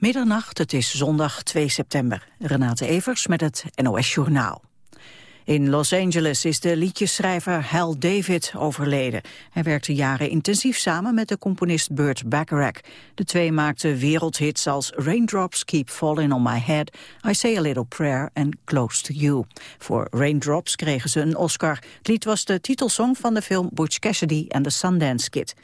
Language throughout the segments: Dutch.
Middernacht, het is zondag 2 september. Renate Evers met het NOS Journaal. In Los Angeles is de liedjeschrijver Hal David overleden. Hij werkte jaren intensief samen met de componist Burt Bacharach. De twee maakten wereldhits als Raindrops Keep Falling on My Head, I Say a Little Prayer en Close to You. Voor Raindrops kregen ze een Oscar. Het lied was de titelsong van de film Butch Cassidy en the Sundance Kid.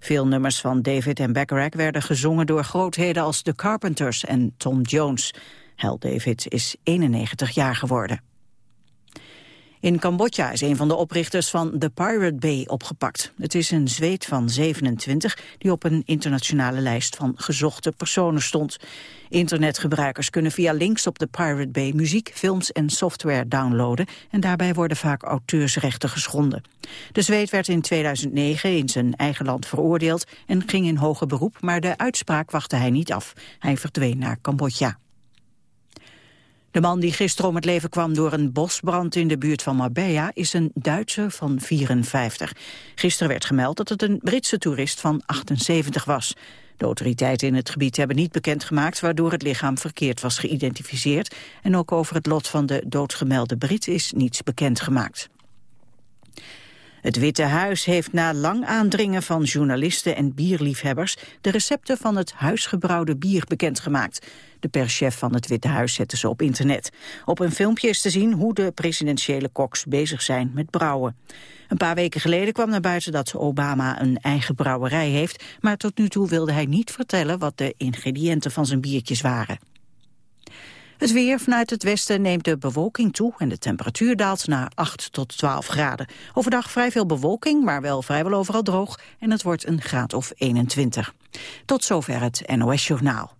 Veel nummers van David en Bacharach werden gezongen door grootheden als The Carpenters en Tom Jones. Hal David is 91 jaar geworden. In Cambodja is een van de oprichters van The Pirate Bay opgepakt. Het is een zweet van 27 die op een internationale lijst van gezochte personen stond. Internetgebruikers kunnen via links op de Pirate Bay muziek, films en software downloaden en daarbij worden vaak auteursrechten geschonden. De zweet werd in 2009 in zijn eigen land veroordeeld en ging in hoger beroep, maar de uitspraak wachtte hij niet af. Hij verdween naar Cambodja. De man die gisteren om het leven kwam door een bosbrand in de buurt van Marbella is een Duitser van 54. Gisteren werd gemeld dat het een Britse toerist van 78 was. De autoriteiten in het gebied hebben niet bekendgemaakt waardoor het lichaam verkeerd was geïdentificeerd. En ook over het lot van de doodgemelde Brit is niets bekendgemaakt. Het Witte Huis heeft na lang aandringen van journalisten en bierliefhebbers de recepten van het huisgebrouwde bier bekendgemaakt. De perschef van het Witte Huis zette ze op internet. Op een filmpje is te zien hoe de presidentiële koks bezig zijn met brouwen. Een paar weken geleden kwam naar buiten dat Obama een eigen brouwerij heeft, maar tot nu toe wilde hij niet vertellen wat de ingrediënten van zijn biertjes waren. Het weer vanuit het westen neemt de bewolking toe en de temperatuur daalt naar 8 tot 12 graden. Overdag vrij veel bewolking, maar wel vrijwel overal droog en het wordt een graad of 21. Tot zover het NOS Journaal.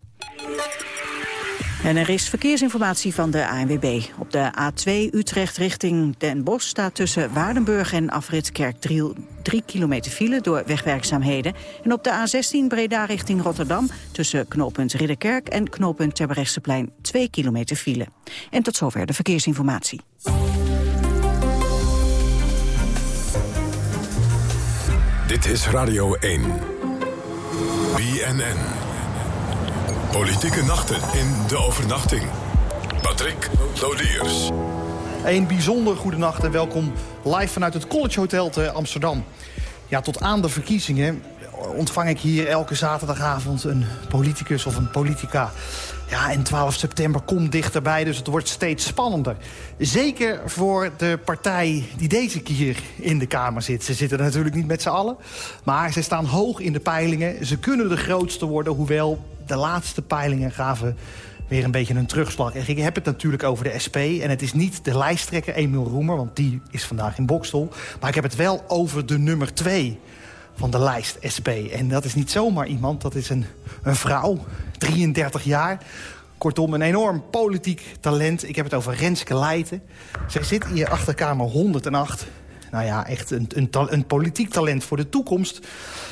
En er is verkeersinformatie van de ANWB. Op de A2 Utrecht richting Den Bosch staat tussen Waardenburg en Afrit 3 kilometer file door wegwerkzaamheden. En op de A16 Breda richting Rotterdam tussen knooppunt Ridderkerk en knooppunt Terbrechtseplein 2 kilometer file. En tot zover de verkeersinformatie. Dit is Radio 1. BNN. Politieke nachten in de overnachting. Patrick Lodiers. Een bijzonder goede nacht en welkom live vanuit het College Hotel te Amsterdam. Ja, tot aan de verkiezingen ontvang ik hier elke zaterdagavond een politicus of een politica. Ja, en 12 september komt dichterbij, dus het wordt steeds spannender. Zeker voor de partij die deze keer in de Kamer zit. Ze zitten natuurlijk niet met z'n allen, maar ze staan hoog in de peilingen. Ze kunnen de grootste worden, hoewel de laatste peilingen gaven weer een beetje een terugslag. Ik heb het natuurlijk over de SP. En het is niet de lijsttrekker Emiel Roemer, want die is vandaag in Bokstel. Maar ik heb het wel over de nummer 2 van de lijst SP. En dat is niet zomaar iemand, dat is een, een vrouw, 33 jaar. Kortom, een enorm politiek talent. Ik heb het over Renske Leijten. Zij zit in je achterkamer 108 nou ja, echt een, een, een, politiek talent voor de toekomst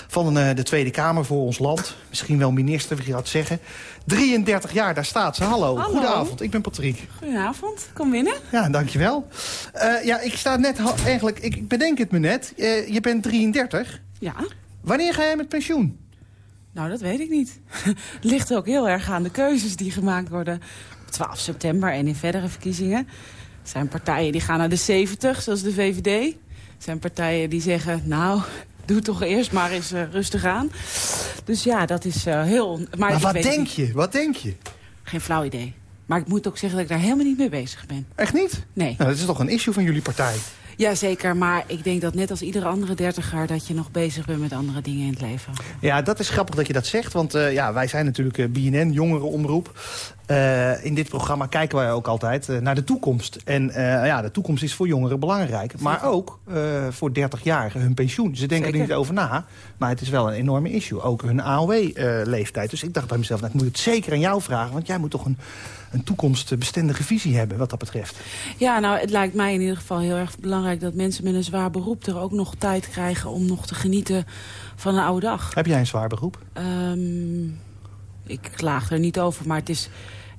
van uh, de Tweede Kamer voor ons land. Misschien wel minister, wie dat zeggen. 33 jaar, daar staat ze. Hallo, Hallo. goedenavond. Ik ben Patrick. Goedenavond, kom binnen. Ja, dankjewel. Uh, ja, ik sta net, eigenlijk, ik bedenk het me net. Uh, je bent 33. Ja. Wanneer ga jij met pensioen? Nou, dat weet ik niet. Het ligt ook heel erg aan de keuzes die gemaakt worden op 12 september en in verdere verkiezingen. Er zijn partijen die gaan naar de 70, zoals de VVD zijn partijen die zeggen, nou, doe toch eerst maar eens uh, rustig aan. Dus ja, dat is uh, heel... Maar, maar wat denk je? Wat denk je? Geen flauw idee. Maar ik moet ook zeggen dat ik daar helemaal niet mee bezig ben. Echt niet? Nee. Nou, dat is toch een issue van jullie partij? Jazeker, maar ik denk dat net als iedere andere dertiger... dat je nog bezig bent met andere dingen in het leven. Ja, dat is grappig dat je dat zegt. Want uh, ja, wij zijn natuurlijk BNN, jongerenomroep. Uh, in dit programma kijken wij ook altijd naar de toekomst. En ja, de toekomst is voor jongeren belangrijk. Maar ook voor 30-jarigen hun pensioen. Ze denken Zeker. er niet over na. Maar het is wel een enorme issue. Ook hun AOW-leeftijd. dus ik dacht bij mezelf, nou, ik moet het zeker aan jou vragen. Want jij moet toch een een toekomstbestendige visie hebben wat dat betreft. Ja, nou, het lijkt mij in ieder geval heel erg belangrijk... dat mensen met een zwaar beroep er ook nog tijd krijgen... om nog te genieten van een oude dag. Heb jij een zwaar beroep? Um, ik klaag er niet over, maar het is,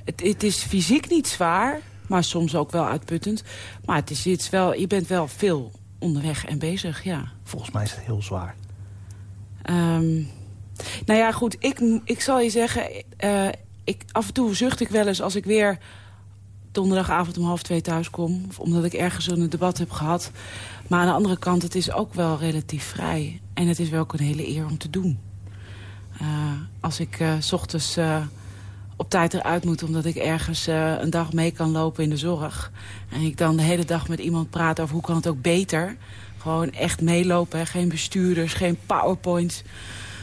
het, het is fysiek niet zwaar... maar soms ook wel uitputtend. Maar het is, het is wel, je bent wel veel onderweg en bezig, ja. Volgens mij is het heel zwaar. Um, nou ja, goed, ik, ik zal je zeggen... Uh, ik, af en toe zucht ik wel eens als ik weer donderdagavond om half twee thuis kom. Of omdat ik ergens een debat heb gehad. Maar aan de andere kant, het is ook wel relatief vrij. En het is wel ook een hele eer om te doen. Uh, als ik uh, s ochtends op tijd eruit moet... omdat ik ergens een dag mee kan lopen in de zorg... en ik dan de hele dag met iemand praat over hoe kan het ook beter... gewoon echt meelopen, hè? geen bestuurders, geen powerpoints...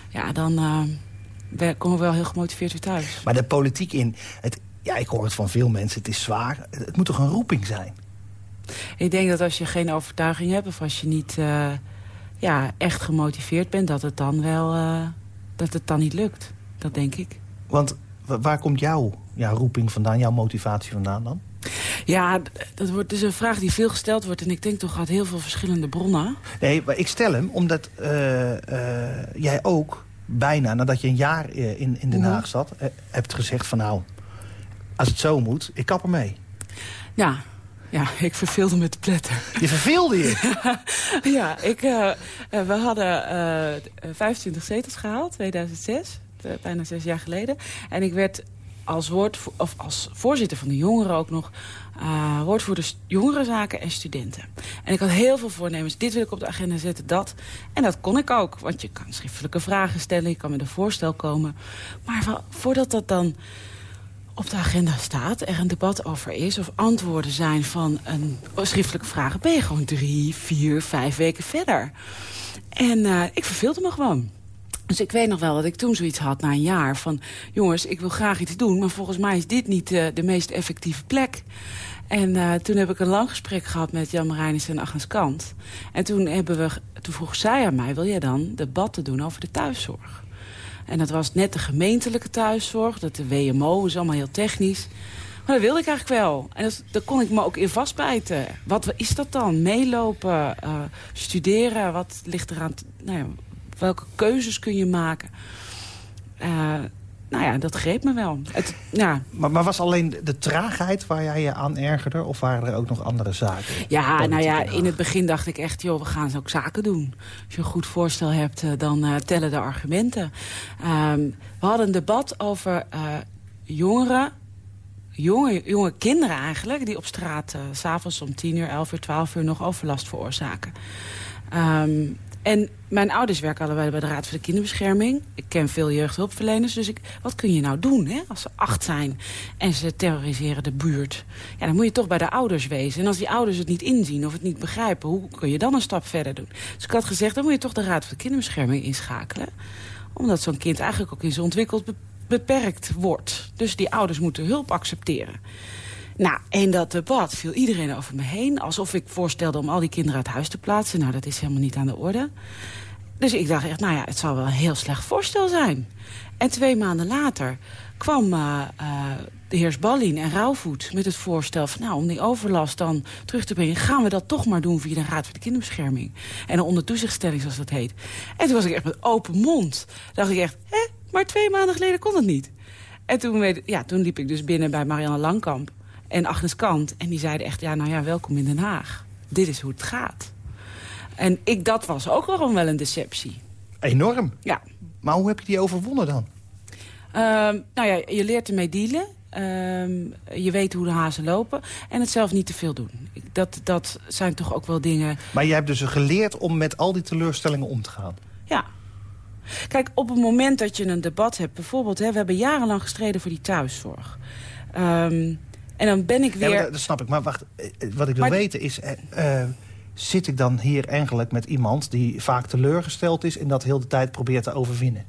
ja, dan komen we wel heel gemotiveerd weer thuis. Maar de politiek in, het, ja, ik hoor het van veel mensen, het is zwaar. Het moet toch een roeping zijn? Ik denk dat als je geen overtuiging hebt of als je niet uh, ja, echt gemotiveerd bent... dat het dan wel uh, dat het dan niet lukt. Dat denk ik. Want waar komt jouw, jouw roeping vandaan, jouw motivatie vandaan dan? Ja, dat wordt dus een vraag die veel gesteld wordt. En ik denk toch uit heel veel verschillende bronnen. Nee, maar ik stel hem omdat uh, jij ook bijna nadat je een jaar in, in Den mhm. Haag zat... hebt gezegd van nou, als het zo moet, ik kap ermee. Ja, ja, ik verveelde me te pletten. Je verveelde je? ja, ik, uh, we hadden uh, eh, 25 zetels gehaald, 2006. Bijna zes jaar geleden. En ik werd als, woord, of als voorzitter van de jongeren ook nog... Uh, woordvoerder jongerenzaken en studenten. En ik had heel veel voornemens. Dit wil ik op de agenda zetten, dat. En dat kon ik ook. Want je kan schriftelijke vragen stellen, je kan met een voorstel komen. Maar voordat dat dan op de agenda staat, er een debat over is... of antwoorden zijn van een schriftelijke vraag... ben je gewoon drie, vier, vijf weken verder. En uh, ik verveelde me gewoon. Dus ik weet nog wel dat ik toen zoiets had na een jaar van... jongens, ik wil graag iets doen, maar volgens mij is dit niet uh, de meest effectieve plek. En uh, toen heb ik een lang gesprek gehad met Jan Marijnis en Agnes Kant. En toen, hebben we, toen vroeg zij aan mij, wil jij dan debatten doen over de thuiszorg? En dat was net de gemeentelijke thuiszorg. Dat de WMO is allemaal heel technisch. Maar dat wilde ik eigenlijk wel. En dat, daar kon ik me ook in vastbijten. Wat is dat dan? Meelopen, uh, studeren, wat ligt eraan... Nou ja, welke keuzes kun je maken? Uh, nou ja, dat greep me wel. Het, ja. maar, maar, was alleen de traagheid waar jij je aan ergerde? Of waren er ook nog andere zaken? Ja, nou ja, in het begin dacht ik echt... joh, we gaan ook zaken doen. Als je een goed voorstel hebt, eh, dan uh, tellen de argumenten. Um, we hadden een debat over uh, jongeren... Jonge, jonge kinderen eigenlijk... die op straat uh, s'avonds om 10 uur, 11 uur, 12 uur nog overlast veroorzaken. Um, en mijn ouders werken allebei bij de Raad voor de Kinderbescherming. Ik ken veel jeugdhulpverleners, dus ik, wat kun je nou doen hè, als ze acht zijn en ze terroriseren de buurt? Ja, dan moet je toch bij de ouders wezen. En als die ouders het niet inzien of het niet begrijpen, hoe kun je dan een stap verder doen? Dus ik had gezegd, dan moet je toch de Raad voor de Kinderbescherming inschakelen. Omdat zo'n kind eigenlijk ook in zijn ontwikkeld beperkt wordt. Dus die ouders moeten hulp accepteren. Nou, en dat debat viel iedereen over me heen. Alsof ik voorstelde om al die kinderen uit huis te plaatsen. Nou, dat is helemaal niet aan de orde. Dus ik dacht echt, nou ja, het zal wel een heel slecht voorstel zijn. En twee maanden later kwam uh, uh, de heer Ballin en Rauwvoet met het voorstel... van nou, om die overlast dan terug te brengen... gaan we dat toch maar doen via de Raad voor de Kinderbescherming. En een ondertoezichtstelling, zoals dat heet. En toen was ik echt met open mond. dacht ik echt, hè, maar twee maanden geleden kon het niet. En toen, ja, toen liep ik dus binnen bij Marianne Langkamp en Agnes Kant. En die zeiden echt, ja, nou ja, welkom in Den Haag. Dit is hoe het gaat. En ik, dat was ook gewoon wel een deceptie. Enorm. Ja. Maar hoe heb je die overwonnen dan? Um, nou ja, je leert ermee dealen. Um, je weet hoe de hazen lopen. En het zelf niet te veel doen. Dat, dat zijn toch ook wel dingen... Maar je hebt dus geleerd om met al die teleurstellingen om te gaan? Ja. Kijk, op het moment dat je een debat hebt... bijvoorbeeld, hè, we hebben jarenlang gestreden voor die thuiszorg. Um, en dan ben ik weer... Ja, dat, snap ik. Maar wacht, eh, eh, wat ik wil weten is... Uh, zit ik dan hier eigenlijk met iemand die vaak teleurgesteld is... en dat heel de tijd probeert te overwinnen?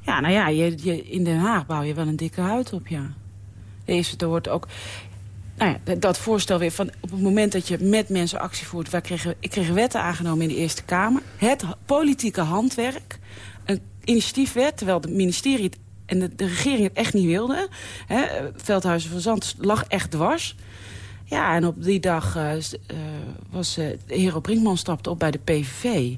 Ja, nou ja, je, je, in Den Haag bouw je wel een dikke huid op, ja. Deze, er wordt ook... Nou ja, dat voorstel weer van op het moment dat je met mensen actie voert... Wij kregen, ik kreeg wetten aangenomen in de Eerste Kamer. Het politieke handwerk, een initiatiefwet... terwijl het ministerie het en de, de, regering het echt niet wilde. Hè, Veldhuizen van Zand lag echt dwars. Ja, en op die dag uh, was uh, Hero Brinkman stapte op bij de PVV.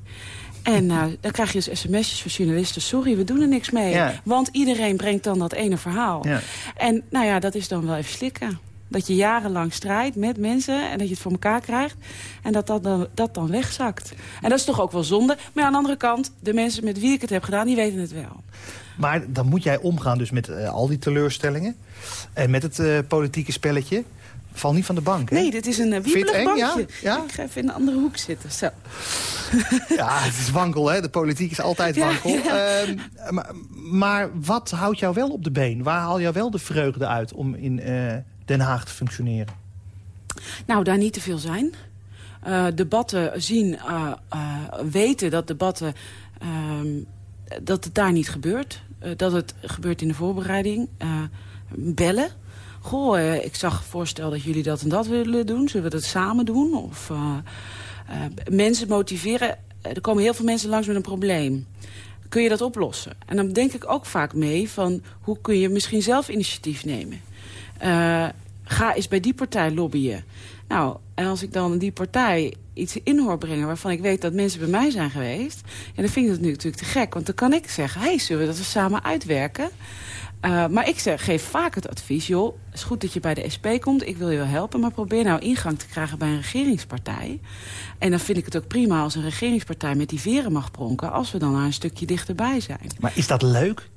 En uh, dan krijg je dus sms'jes van journalisten... sorry, we doen er niks mee. Want iedereen brengt dan dat ene verhaal. Ja. En nou ja, dat is dan wel even slikken. Dat je jarenlang strijdt met mensen en dat je het voor elkaar krijgt. En dat dat dan, dat dan wegzakt. En dat is toch ook wel zonde. Maar aan de andere kant, de mensen met wie ik het heb gedaan, die weten het wel. Maar dan moet jij omgaan dus met uh, al die teleurstellingen. En met het uh, politieke spelletje. Val niet van de bank, hè? Nee, dit is een uh, wiebelig bankje. Ja? ja? Ik ga even in een andere hoek zitten. Zo. ja, het is wankel, hè? De politiek is altijd wankel. Ja, uh, maar, maar, wat houdt jou wel op de been? Waar haal jou wel de vreugde uit om in Den Haag te functioneren? Nou, daar niet te veel zijn. Debatten zien, weten dat debatten... Ehm, dat het daar niet gebeurt. Dat het gebeurt in de voorbereiding. bellen. Goh, ik zag voorstel dat jullie dat en dat willen doen. Zullen we dat samen doen? Of mensen motiveren. Er komen heel veel mensen langs met een probleem. Kun je dat oplossen? En dan denk ik ook vaak mee van... hoe kun je misschien zelf initiatief nemen? ga eens bij die partij lobbyen. Nou, en als ik dan die partij iets in hoor brengen... waarvan ik weet dat mensen bij mij zijn geweest... Ja, dan vind ik dat nu natuurlijk te gek. Want dan kan ik zeggen, hey, zullen we dat we samen uitwerken? Uh, maar ik zeg, geef vaak het advies... joh, het is goed dat je bij de SP komt, ik wil je wel helpen... maar probeer nou ingang te krijgen bij een regeringspartij. En dan vind ik het ook prima als een regeringspartij met die veren mag pronken... als we dan daar een stukje dichterbij zijn. Maar is dat leuk?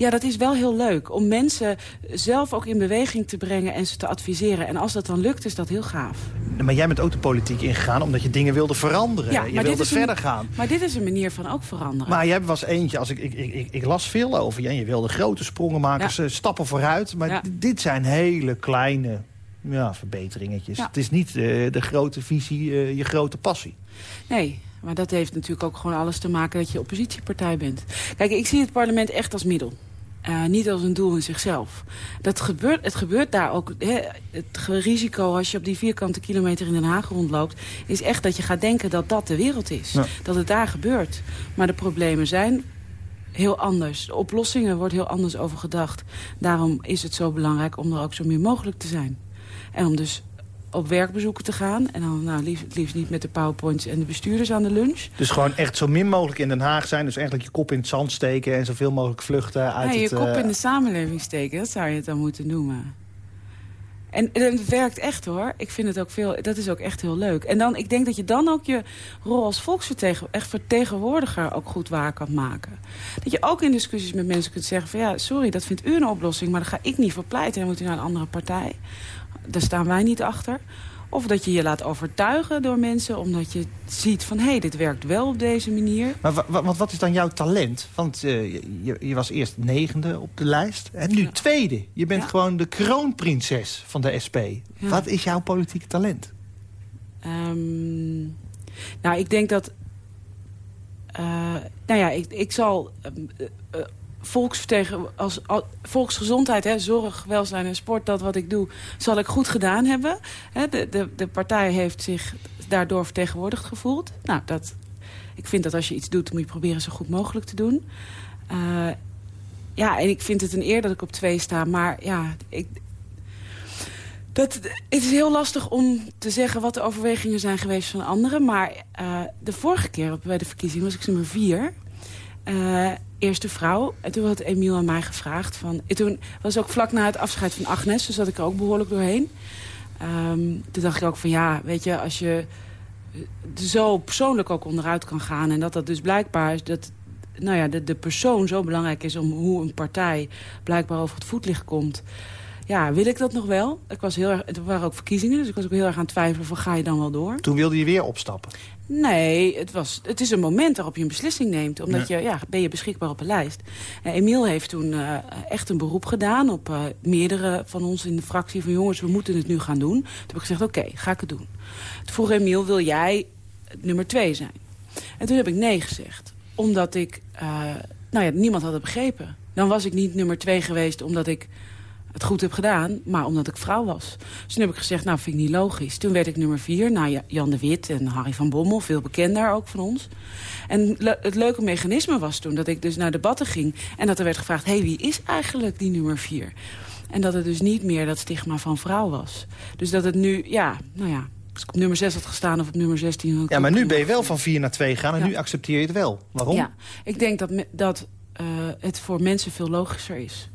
Ja, dat is wel heel leuk. Om mensen zelf ook in beweging te brengen en ze te adviseren. En als dat dan lukt, is dat heel gaaf. Maar jij bent ook de politiek ingegaan omdat je dingen wilde veranderen. Ja, je wilde verder gaan. Maar dit is een manier van ook veranderen. Maar jij was eentje, als ik, ik, ik, ik las veel over je. En je wilde grote sprongen maken, ja. stappen vooruit. Maar ja. dit zijn hele kleine ja, verbeteringetjes. Het is niet uh, de grote visie, uh, je grote passie. Nee, maar dat heeft natuurlijk ook gewoon alles te maken dat je oppositiepartij bent. Kijk, ik zie het parlement echt als middel. Uh, niet als een doel in zichzelf. Dat gebeurt, het gebeurt daar ook. Hè, het risico als je op die vierkante kilometer in Den Haag rondloopt... is echt dat je gaat denken dat dat de wereld is. Ja. Dat het daar gebeurt. Maar de problemen zijn heel anders. De oplossingen wordt heel anders over gedacht. Daarom is het zo belangrijk om er ook zo min mogelijk te zijn. En om dus op werkbezoeken te gaan. En dan nou, liefst, liefst niet met de powerpoints en de bestuurders aan de lunch. Dus gewoon echt zo min mogelijk in Den Haag zijn. Dus eigenlijk je kop in het zand steken en zoveel mogelijk vluchten uit ja, je kop in de samenleving steken, dat zou je het dan moeten noemen. En, en het werkt echt hoor. Ik vind het ook veel, dat is ook echt heel leuk. En dan, ik denk dat je dan ook je rol als volksvertegenwoordiger ook goed waar kan maken. Dat je ook in discussies met mensen kunt zeggen van ja, sorry, dat vindt u een oplossing, maar daar ga ik niet voor pleiten. Dan moet u naar een andere partij daar staan wij niet achter. Of dat je je laat overtuigen door mensen omdat je ziet van... hé, hey, dit werkt wel op deze manier. Maar wat, wat is dan jouw talent? Want uh, je, je, was eerst negende op de lijst en nu ja. tweede. Je bent ja. gewoon de kroonprinses van de SP. Ja. Wat is jouw politieke talent? Um, nou, ik denk dat... Uh, nou ja, ik, ik zal... Uh, als, als, volksgezondheid, hè, zorg, welzijn en sport, dat wat ik doe, zal ik goed gedaan hebben. Hè, de, de, de partij heeft zich daardoor vertegenwoordigd gevoeld. Nou, dat, ik vind dat als je iets doet, moet je proberen zo goed mogelijk te doen. Uh, ja, en ik vind het een eer dat ik op twee sta, maar ja, ik, dat, het is heel lastig om te zeggen wat de overwegingen zijn geweest van anderen. Maar uh, de vorige keer bij de verkiezing was ik nummer vier. Uh, eerste vrouw. En toen had Emiel aan mij gevraagd. Van, en toen was ook vlak na het afscheid van Agnes. Dus zat ik er ook behoorlijk doorheen. Um, toen dacht ik ook van ja, weet je, als je zo persoonlijk ook onderuit kan gaan... en dat dat dus blijkbaar is dat nou ja, de, de persoon zo belangrijk is... om hoe een partij blijkbaar over het voetlicht komt... Ja, wil ik dat nog wel? Ik was heel erg, er waren ook verkiezingen, dus ik was ook heel erg aan het twijfelen van ga je dan wel door? Toen wilde je weer opstappen? Nee, het, was, het is een moment waarop je een beslissing neemt. Omdat je, ja, ben je beschikbaar op een lijst. Uh, Emiel heeft toen uh, echt een beroep gedaan op uh, meerdere van ons in de fractie. Van jongens, we moeten het nu gaan doen. Toen heb ik gezegd, oké, okay, ga ik het doen. Toen vroeg Emiel, wil jij nummer twee zijn? En toen heb ik nee gezegd. Omdat ik, nou ja, niemand had het begrepen. Dan was ik niet nummer twee geweest omdat ik het goed heb gedaan, maar omdat ik vrouw was. Dus toen heb ik gezegd, nou vind ik niet logisch. Toen werd ik nummer vier, na nou, Jan de Wit en Harry van Bommel, veel bekender ook van ons. En le het leuke mechanisme was toen dat ik dus naar debatten ging... en dat er werd gevraagd, hé, hey, wie is eigenlijk die nummer vier? En dat het dus niet meer dat stigma van vrouw was. Dus dat het nu, ja, nou ja, als ik op nummer 6 had gestaan of op nummer 16... Ja, maar nu ben je wel van 4 naar 2 gegaan en ja. nu accepteer je het wel. Waarom? Ja, ik denk dat, dat uh, het voor mensen veel logischer is.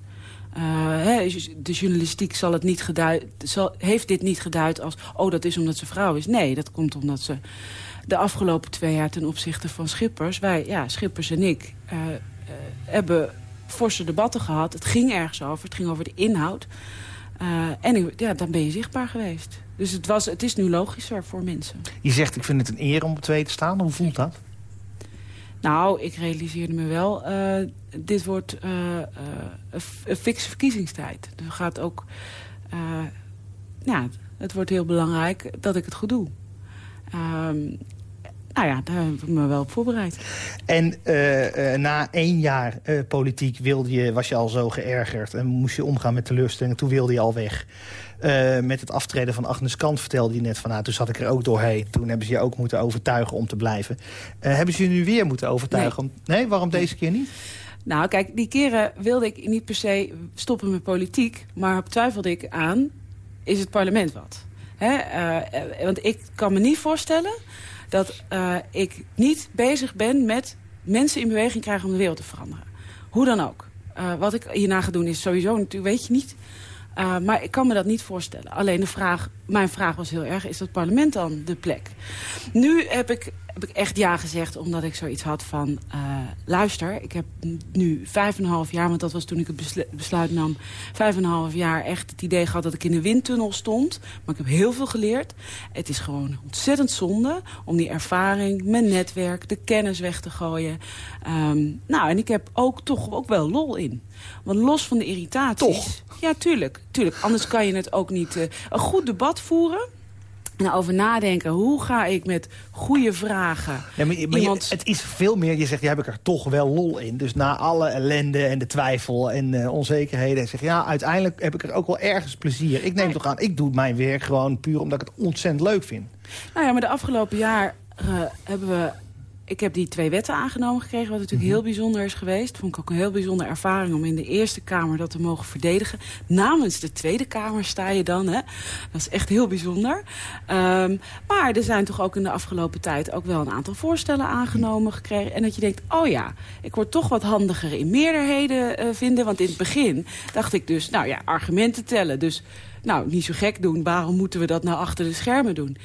Uh, de journalistiek zal het niet geduid, zal, heeft dit niet geduid als... oh, dat is omdat ze vrouw is. Nee, dat komt omdat ze de afgelopen twee jaar ten opzichte van Schippers... wij, ja, Schippers en ik, uh, uh, hebben forse debatten gehad. Het ging ergens over. Het ging over de inhoud. En ja, dan ben je zichtbaar geweest. Dus het, was, het is nu logischer voor mensen. Je zegt, ik vind het een eer om op twee te staan. Hoe voelt dat? Nou, ik realiseerde me wel, uh, dit wordt uh, een fikse verkiezingstijd. Dus het gaat ook, ja, het wordt heel belangrijk dat ik het goed doe. Ehm, nou ja, daar heb ik me wel op voorbereid. En uh, uh, na één jaar uh, politiek wilde je, was je al zo geërgerd... en moest je omgaan met teleurstellingen. Toen wilde je al weg. met het aftreden van Agnes Kant vertelde je net van... Nou, toen zat ik er ook doorheen. Toen hebben ze je ook moeten overtuigen om te blijven. hebben ze je nu weer moeten overtuigen? Nee, nee? waarom deze keer niet? Nou, kijk, die keren wilde ik niet per se stoppen met politiek... maar twijfelde ik aan, is het parlement wat? Hè? want ik kan me niet voorstellen dat uh, ik niet bezig ben met mensen in beweging krijgen om de wereld te veranderen. Hoe dan ook. Uh, wat ik hierna ga doen is sowieso, natuurlijk weet je niet... Uh, maar ik kan me dat niet voorstellen. Alleen de vraag, mijn vraag was heel erg, is dat parlement dan de plek? Nu heb ik heb ik echt ja gezegd, omdat ik zoiets had van... Uh, luister, ik heb nu vijf en een half jaar... want dat was toen ik het besluit nam... vijf en een half jaar echt het idee gehad dat ik in de windtunnel stond. Maar ik heb heel veel geleerd. Het is gewoon ontzettend zonde om die ervaring, mijn netwerk... de kennis weg te gooien. Um, nou, en ik heb ook toch ook wel lol in. Want los van de irritaties... Toch? Ja, tuurlijk. tuurlijk. Anders kan je het ook niet... Uh, een goed debat voeren nou, over nadenken. Hoe ga ik met goede vragen... Ja, maar, iemand... het is veel meer, je zegt, ja, heb ik er toch wel lol in. Dus na alle ellende en de twijfel en uh, onzekerheden... zeg ja, uiteindelijk heb ik er ook wel ergens plezier. Ik neem toch aan, ik doe mijn werk gewoon puur omdat ik het ontzettend leuk vind. Nou ja, maar de afgelopen jaar uh, hebben we ik heb die twee wetten aangenomen gekregen, wat natuurlijk mhm. heel bijzonder is geweest. Vond ik ook een heel bijzondere ervaring om in de Eerste Kamer dat te mogen verdedigen. Namens de Tweede Kamer sta je dan, hè. Dat is echt heel bijzonder. Um, maar er zijn toch ook in de afgelopen tijd ook wel een aantal voorstellen aangenomen gekregen. En dat je denkt, oh ja, ik word toch wat handiger in meerderheden uh, vinden. Want in het begin dacht ik dus, nou ja, argumenten tellen. Dus, nou, niet zo gek doen. Waarom moeten we dat nou achter de schermen doen?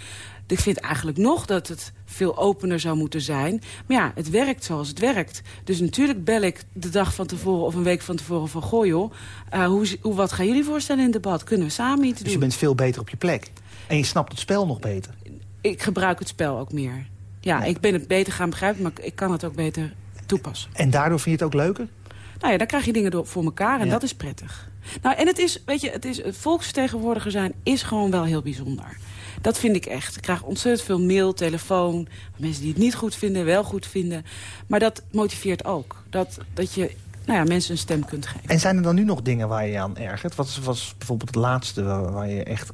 Ik vind eigenlijk nog dat het veel opener zou moeten zijn. Maar ja, het werkt zoals het werkt. Dus natuurlijk bel ik de dag van tevoren of een week van tevoren van... goh joh, uh, hoe, hoe, wat gaan jullie voorstellen in het debat? Kunnen we samen iets doen? Dus je bent veel beter op je plek. En je snapt het spel nog beter. Ik gebruik het spel ook meer. Ja, ik ben het beter gaan begrijpen, maar ik kan het ook beter toepassen. En daardoor vind je het ook leuker? Nou ja, dan krijg je dingen door, voor elkaar en dat is prettig. Nou, en het is, weet je, het is, het volksvertegenwoordiger zijn is gewoon wel heel bijzonder. Dat vind ik echt. Ik krijg ontzettend veel mail, telefoon. Mensen die het niet goed vinden, wel goed vinden. Maar dat motiveert ook. Dat, dat je nou ja, mensen een stem kunt geven. En zijn er dan nu nog dingen waar je aan ergert? Wat was bijvoorbeeld het laatste waar, je echt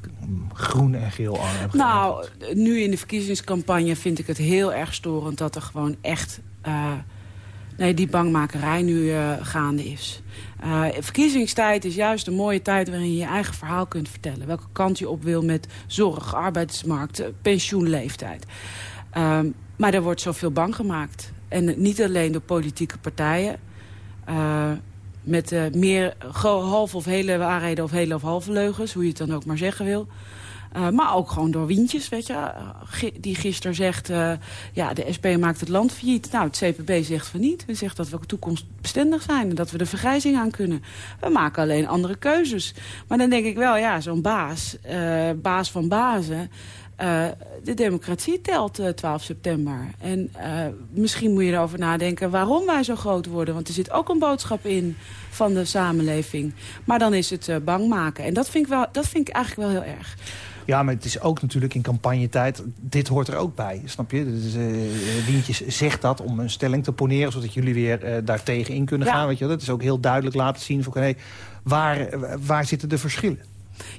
groen en geel aan hebt Nou, nu in de verkiezingscampagne vind ik het heel erg storend... dat er gewoon echt... Uh, nee, die bangmakerij nu uh, gaande is. Uh, verkiezingstijd is juist een mooie tijd waarin je je eigen verhaal kunt vertellen. Welke kant je op wil met zorg, arbeidsmarkt, eh, pensioenleeftijd. Uh, maar er wordt zoveel bang gemaakt. En niet alleen door politieke partijen. Met meer half of hele waarheden of hele of halve leugens. Hoe je het dan ook maar zeggen wil. Uh, maar ook gewoon door Wientjes, weet je. Uh, die gisteren zegt, uh, ja, de SP maakt het land failliet. Nou, het CPB zegt van niet. We zegt dat we toekomstbestendig zijn en dat we de vergrijzing aan kunnen. We maken alleen andere keuzes. Maar dan denk ik wel, ja, zo'n baas, baas van bazen... de democratie telt 12 september. En misschien moet je erover nadenken waarom wij zo groot worden. Want er zit ook een boodschap in van de samenleving. Maar dan is het bang maken. En dat vind, ik wel, dat vind ik eigenlijk wel heel erg. Ja, maar het is ook natuurlijk in campagnetijd... dit hoort er ook bij, snap je? Dus, uh, Wientjes zegt dat om een stelling te poneren... zodat jullie weer uh, daar tegen in kunnen gaan. Weet je? Dat is ook heel duidelijk laten zien van... Hey, waar, waar zitten de verschillen?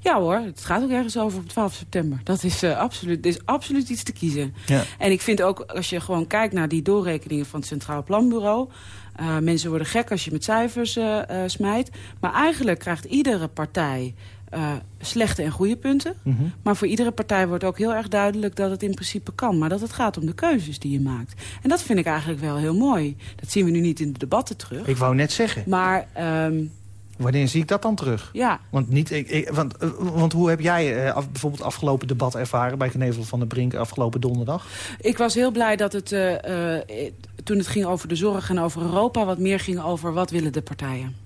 Ja hoor, het gaat ook ergens over op 12 september. Dat is, uh, absoluut, is absoluut iets te kiezen. Ja. En ik vind ook, als je gewoon kijkt naar die doorrekeningen van het Centraal Planbureau... Uh, mensen worden gek als je met cijfers uh, smijt. Maar eigenlijk krijgt iedere partij uh, slechte en goede punten. Mm -hmm. Maar voor iedere partij wordt ook heel erg duidelijk dat het in principe kan. Maar dat het gaat om de keuzes die je maakt. En dat vind ik eigenlijk wel heel mooi. Dat zien we nu niet in de debatten terug. Ik wou net zeggen. Maar um, Wanneer zie ik dat dan terug? Ja. Want, niet, ik, ik- want, eh, want hoe heb jij eh, af, bijvoorbeeld afgelopen debat ervaren... bij Genevel van der Brink afgelopen donderdag? Ik was heel blij dat het, eh, eh, toen het ging over de zorg en over Europa... wat meer ging over wat willen de partijen.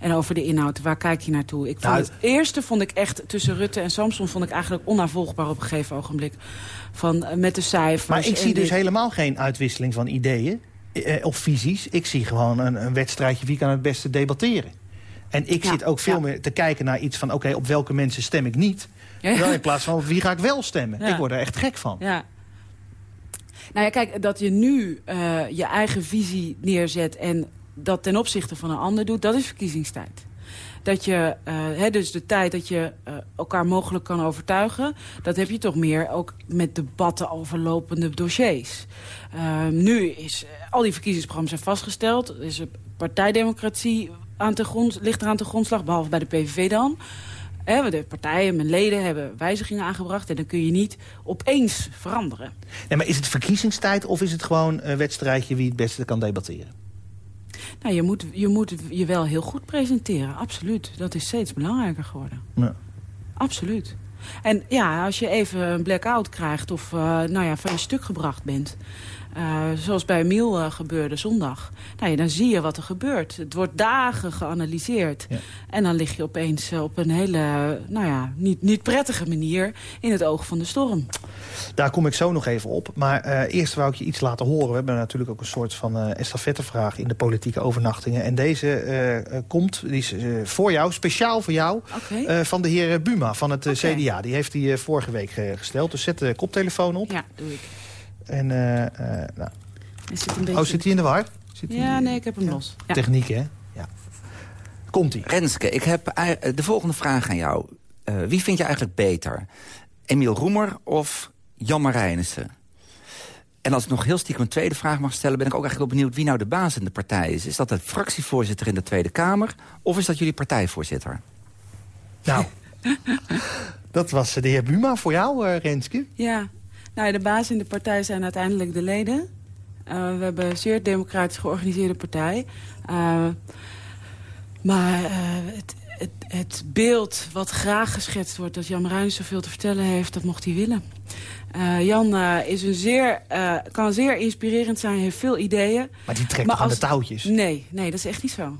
En over de inhoud, waar kijk je naartoe? Ik vond Nou, het eerste vond ik echt tussen Rutte en Samson... vond ik eigenlijk onnavolgbaar op een gegeven ogenblik. Van, eh, met de cijfers. Maar ik zie dus dit. helemaal geen uitwisseling van ideeën eh, of visies. Ik zie gewoon een, een wedstrijdje wie kan het beste debatteren. En ik Ja, zit ook veel ja. meer te kijken naar iets van... oké, op welke mensen stem ik niet? Ja. Wel in plaats van op wie ga ik wel stemmen. Ik word er echt gek van. Ja. Nou ja, kijk, dat je nu eh, je eigen visie neerzet... en dat ten opzichte van een ander doet, dat is verkiezingstijd. Dat je, eh, dus de tijd dat je eh, elkaar mogelijk kan overtuigen... dat heb je toch meer ook met debatten over lopende dossiers. Eh, nu is eh, al die verkiezingsprogramma's zijn vastgesteld. Er is partijdemocratie aan de grond, ligt er aan de grondslag, behalve bij de PVV dan... Hè, de partijen, mijn leden hebben wijzigingen aangebracht... en dan kun je niet opeens veranderen. Nee, maar is het verkiezingstijd of is het gewoon een wedstrijdje... wie het beste kan debatteren? Nou, je moet, je moet je wel heel goed presenteren, absoluut. Dat is steeds belangrijker geworden. Ja. Absoluut. En ja, als je even een blackout krijgt of eh, nou ja, van je stuk gebracht bent... eh, zoals bij Emiel eh, gebeurde zondag... Nou ja, dan zie je wat er gebeurt. Het wordt dagen geanalyseerd. Ja. En dan lig je opeens eh, op een hele, nou ja, niet, niet prettige manier... in het oog van de storm. Daar kom ik zo nog even op. Maar eerst wou ik je iets laten horen. We hebben natuurlijk ook een soort van estafettevraag in de politieke overnachtingen. En deze komt, die is voor jou, speciaal voor jou... Van de heer Buma van het. CDA. Die heeft eh, vorige week gesteld. Dus zet de koptelefoon op. ja, doe ik. En, eh, eh, nou. Een beetje... Oh, zit hij in de war? Zit hij- Ja, nee, ik heb hem los. Ja. Techniek, hè? Ja. Komt-ie. Renske, ik heb ei- de volgende vraag aan jou. Eh, wie vind je eigenlijk beter? Emiel Roemer of Jan Marijnissen? En als ik nog heel stiekem een tweede vraag mag stellen... ben ik ook eigenlijk wel benieuwd wie nou de baas in de partij is. Is dat de fractievoorzitter in de Tweede Kamer... of is dat jullie partijvoorzitter? Nou, dat was eh, de heer Buma voor jou, eh, Renske. Ja, nou, de baas in de partij zijn uiteindelijk de leden. Eh, we hebben een zeer democratisch georganiseerde partij. Eh, maar eh, het, het, het beeld wat graag geschetst wordt... dat Jan Marijnis zoveel te vertellen heeft, dat mocht hij willen. Jan is een zeer, kan zeer inspirerend zijn, heeft veel ideeën. Maar die trekt Maar toch aan de touwtjes? Nee, nee, dat is echt niet zo.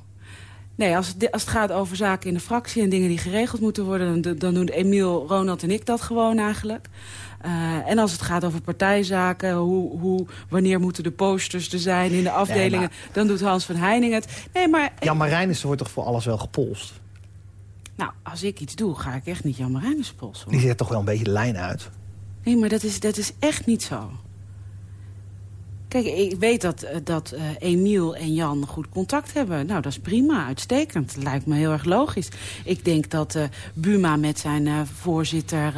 Nee, als het, als het gaat over zaken in de fractie en dingen die geregeld moeten worden... dan, dan doen Emiel, Ronald en ik dat gewoon eigenlijk. Eh, en als het gaat over partijzaken, hoe, hoe, wanneer moeten de posters er zijn in de afdelingen... dan doet Hans van Heining het. Nee, maar Jan Marijnissen wordt toch voor alles wel gepolst? nou, als ik iets doe, ga ik echt niet Jan Marijnis polsen. Die zet toch wel een beetje de lijn uit? Nee, maar dat is, dat is echt niet zo. Kijk, ik weet dat, eh, dat eh, Emiel en Jan goed contact hebben. Nou, dat is prima, uitstekend. Dat lijkt me heel erg logisch. Ik denk dat eh, Buma met zijn voorzitter...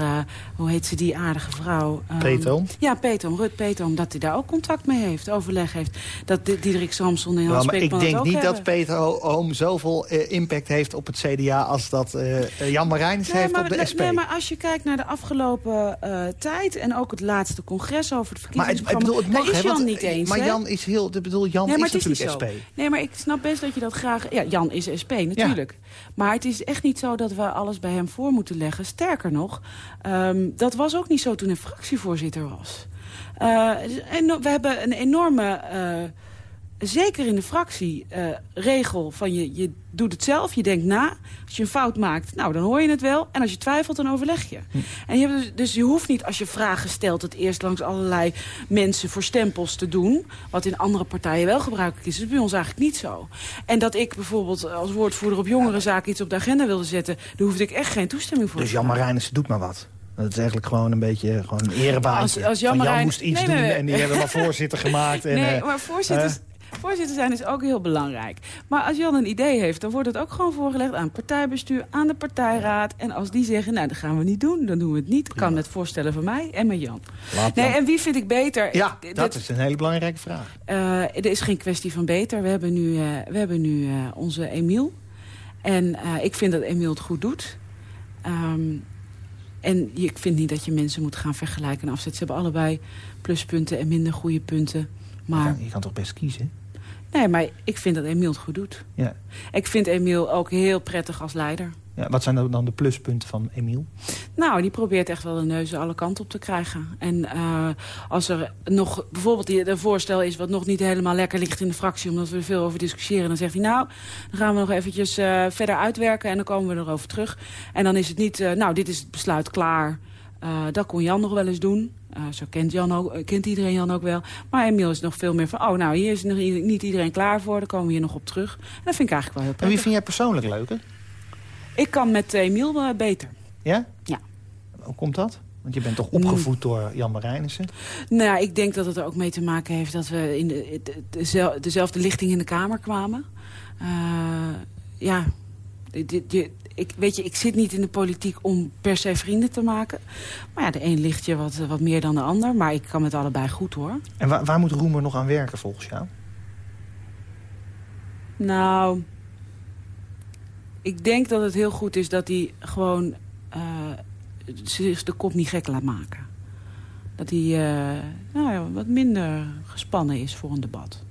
hoe heet ze, die aardige vrouw? Peetoom? Ja, Peetoom, Rut Peetoom. Dat hij daar ook contact mee heeft, overleg heeft. Dat Di- Diederik Samson en Hans ik denk niet hebben. dat Peter Oom zoveel impact heeft op het CDA... als dat Jan Marijnissen heeft maar, op de SP. nee, maar als je kijkt naar de afgelopen tijd... en ook het laatste congres over het Maar het, ik verkiezingsprogramma... bedoel, het mag, hè, want- niet eens, Maar hè? Jan is heel... Ik bedoel, Jan Nee, maar is het is niet natuurlijk. SP. Nee, maar ik snap best dat je dat graag... Ja, Jan is SP, natuurlijk. Maar het is echt niet zo dat we alles bij hem voor moeten leggen. Sterker nog, ehm, dat was ook niet zo toen hij fractievoorzitter was. Eh, en we hebben een enorme... eh, Zeker in de fractie, eh, regel van je, je doet het zelf, je denkt na. Als je een fout maakt, nou, dan hoor je het wel. En als je twijfelt, dan overleg je. En je hebt dus, dus je hoeft niet, als je vragen stelt... het eerst langs allerlei mensen voor stempels te doen. Wat in andere partijen wel gebruikelijk is. Dat is bij ons eigenlijk niet zo. En dat ik bijvoorbeeld als woordvoerder op jongerenzaken... iets op de agenda wilde zetten... daar hoefde ik echt geen toestemming voor Dus Jan. Marijnissen doet maar wat. Dat is eigenlijk gewoon een beetje gewoon een erebaantje. Als- als Jan moest iets Nee, nee, doen en die hebben we voorzitter gemaakt. En, nee, eh, maar voorzitters, voorzitter zijn is ook heel belangrijk. Maar als Jan een idee heeft, dan wordt het ook gewoon voorgelegd aan het partijbestuur, aan de partijraad. En als die zeggen, nou, dat gaan we niet doen, dan doen we het niet. Dat kan met voorstellen van mij en met Jan. laat Nee, en wie vind ik beter? ja, Ik- dat is een hele belangrijke vraag. eh, er is geen kwestie van beter. We hebben nu, eh, we hebben nu eh, onze Emiel. En ik vind dat Emiel het goed doet. Ehm, en ik vind niet dat je mensen moet gaan vergelijken en afzetten. Ze hebben allebei pluspunten en minder goede punten. Je Maar kan, je kan toch best kiezen? Nee, maar ik vind dat Emiel het goed doet. Ja. Ik vind Emiel ook heel prettig als leider. Ja, wat zijn dan de pluspunten van Emiel? Nou, die probeert echt wel de neuzen alle kanten op te krijgen. En uh, als er nog bijvoorbeeld een voorstel is... wat nog niet helemaal lekker ligt in de fractie... omdat we er veel over discussiëren... dan zegt hij, nou, dan gaan we nog eventjes uh, verder uitwerken... en dan komen we erover terug. En dan is het niet, uh, nou, dit is het besluit klaar... dat kon Jan nog wel eens doen. Zo kent, Jan ook, kent iedereen Jan ook wel. Maar Emiel is nog veel meer van... oh, nou, hier is nog niet iedereen klaar voor. Daar komen we hier nog op terug. En dat vind ik eigenlijk wel heel prettig. En wie vind jij persoonlijk leuker? Ik kan met Emiel uh, beter. Ja? Ja. Hoe komt dat? Want je bent toch opgevoed door Jan Marijnissen? Nou, ik denk dat het er ook mee te maken heeft... dat we in de, de, dezelfde lichting in de Kamer kwamen. Uh, ja, ik, weet je, ik zit niet in de politiek om per se vrienden te maken. Maar ja, de een ligt je wat, wat meer dan de ander. Maar ik kan met allebei goed, hoor. En waar, waar moet Roemer nog aan werken, volgens jou? Nou, ik denk dat het heel goed is dat hij gewoon uh, zich de kop niet gek laat maken. Dat hij uh, nou ja, wat minder gespannen is voor een debat.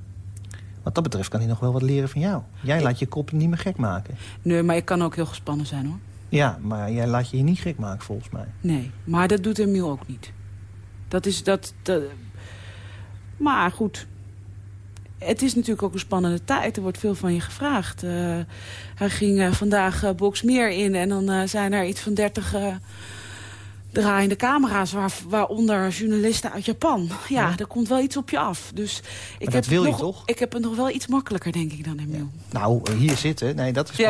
Wat dat betreft kan hij nog wel wat leren van jou. Jij laat je kop niet meer gek maken. Nee, maar ik kan ook heel gespannen zijn hoor. Ja, maar jij laat je je niet gek maken volgens mij. Nee, maar dat doet Emiel ook niet. Dat is dat... dat maar goed, het is natuurlijk ook een spannende tijd. Er wordt veel van je gevraagd. Uh, hij ging uh, vandaag uh, Boxmeer in en dan zijn er iets van 30 draaiende camera's... Waar, waaronder journalisten uit Japan. Ja, ja, er komt wel iets op je af. Dus ik dat heb wil nog, je toch? Ik heb het nog wel iets makkelijker, denk ik, dan Emiel. Ja. Nou, hier zitten, nee, dat is... Ja.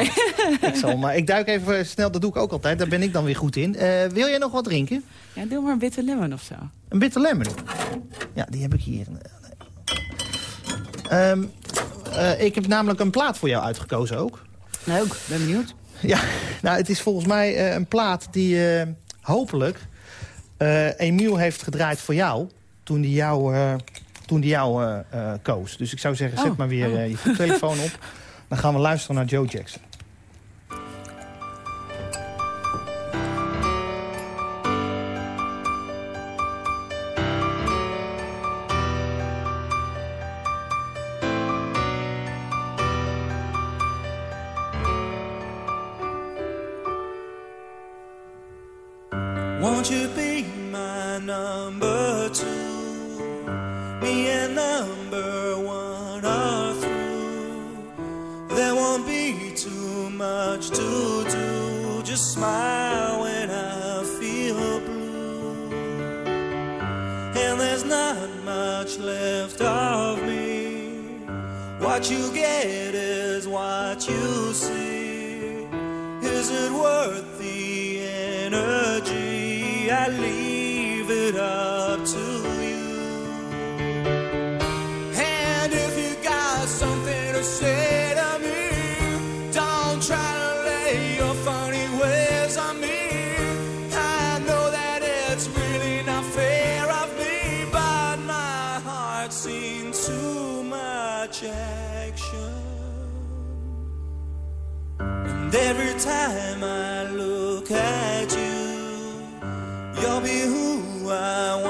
ik zal, maar ik duik even snel, dat doe ik ook altijd. Daar ben ik dan weer goed in. wil jij nog wat drinken? Ja, doe maar een bitter lemon of zo. Een bitter lemon? Ja, die heb ik hier. Um, uh, ik heb namelijk een plaat voor jou uitgekozen ook. Leuk, ben benieuwd. Ja, nou, het is volgens mij uh, een plaat die uh, hopelijk Emiel heeft gedraaid voor jou... toen die jou, toen die jou koos. Dus ik zou zeggen, zet oh, maar weer oh. je telefoon op. Dan gaan we luisteren naar Joe Jackson. Heart's seen too much action. And every time I look at you, You'll be who I want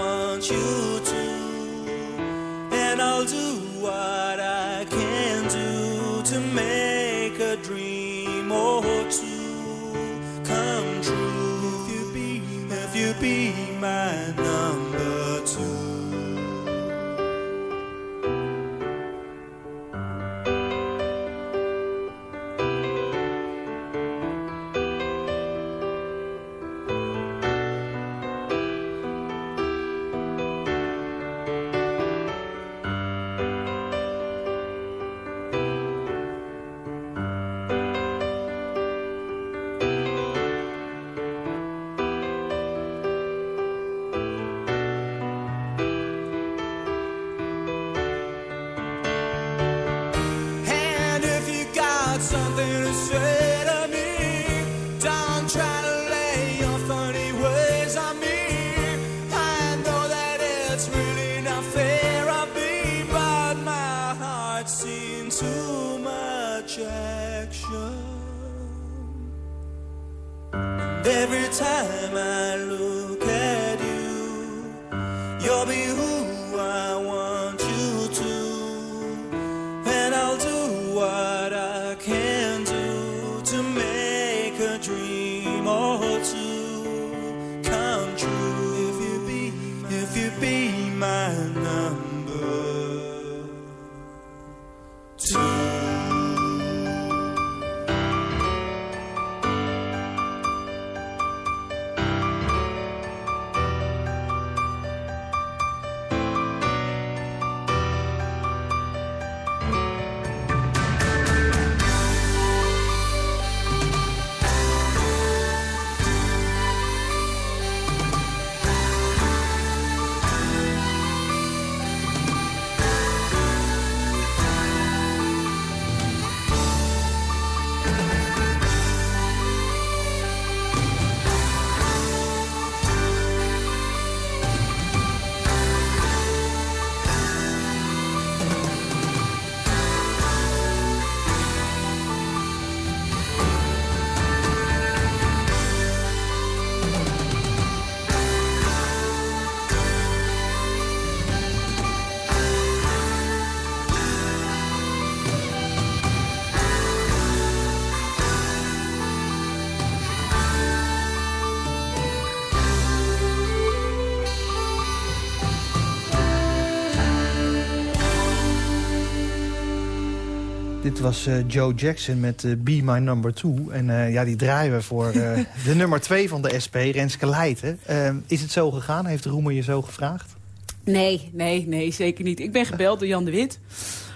Dit was eh, Joe Jackson met eh, Be My Number Two. En eh, ja, die draaien we voor eh, de nummer twee van de SP, Renske Leijten. Is het zo gegaan? Heeft Roemer je zo gevraagd? Nee, nee, nee, zeker niet. Ik ben gebeld door Jan de Wit.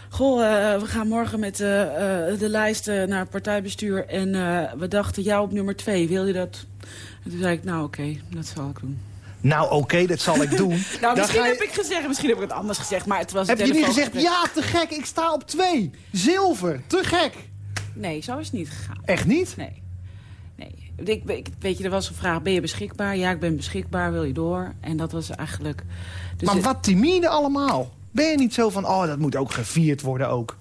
Goh, we gaan morgen met de lijst naar het partijbestuur. En eh, we dachten jou op nummer twee. Wil je dat? En toen zei ik, nou oké, dat zal ik doen. Nou, oké, dat zal ik doen. Nou, misschien je- heb ik gezegd, misschien heb ik het anders gezegd. Maar het was Heb je niet gezegd, ja, te gek, ik sta op twee. Zilver, te gek. Nee, zo is het niet gegaan. Echt niet? Nee. nee. Ik, ik- weet je, er was een vraag, ben je beschikbaar? Ja, ik ben beschikbaar, wil je door? En dat was eigenlijk... Dus maar het- wat timide allemaal. Ben je niet zo van, oh, dat moet ook gevierd worden ook?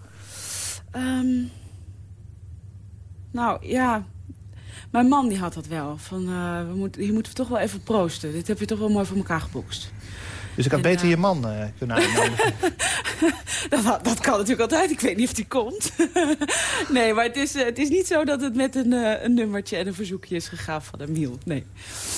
Ehm, nou, ja... Mijn man die had dat wel. Van, eh, we hier moeten we toch wel even proosten. Dit heb je toch wel mooi voor elkaar geboekst. Dus ik had En, beter je man eh, kunnen uitnodigen. Dat, dat kan natuurlijk altijd. Ik weet niet of die komt. nee, maar het is, eh, het is niet zo dat het met een, eh, een nummertje en een verzoekje is gegaan van Emiel. Nee.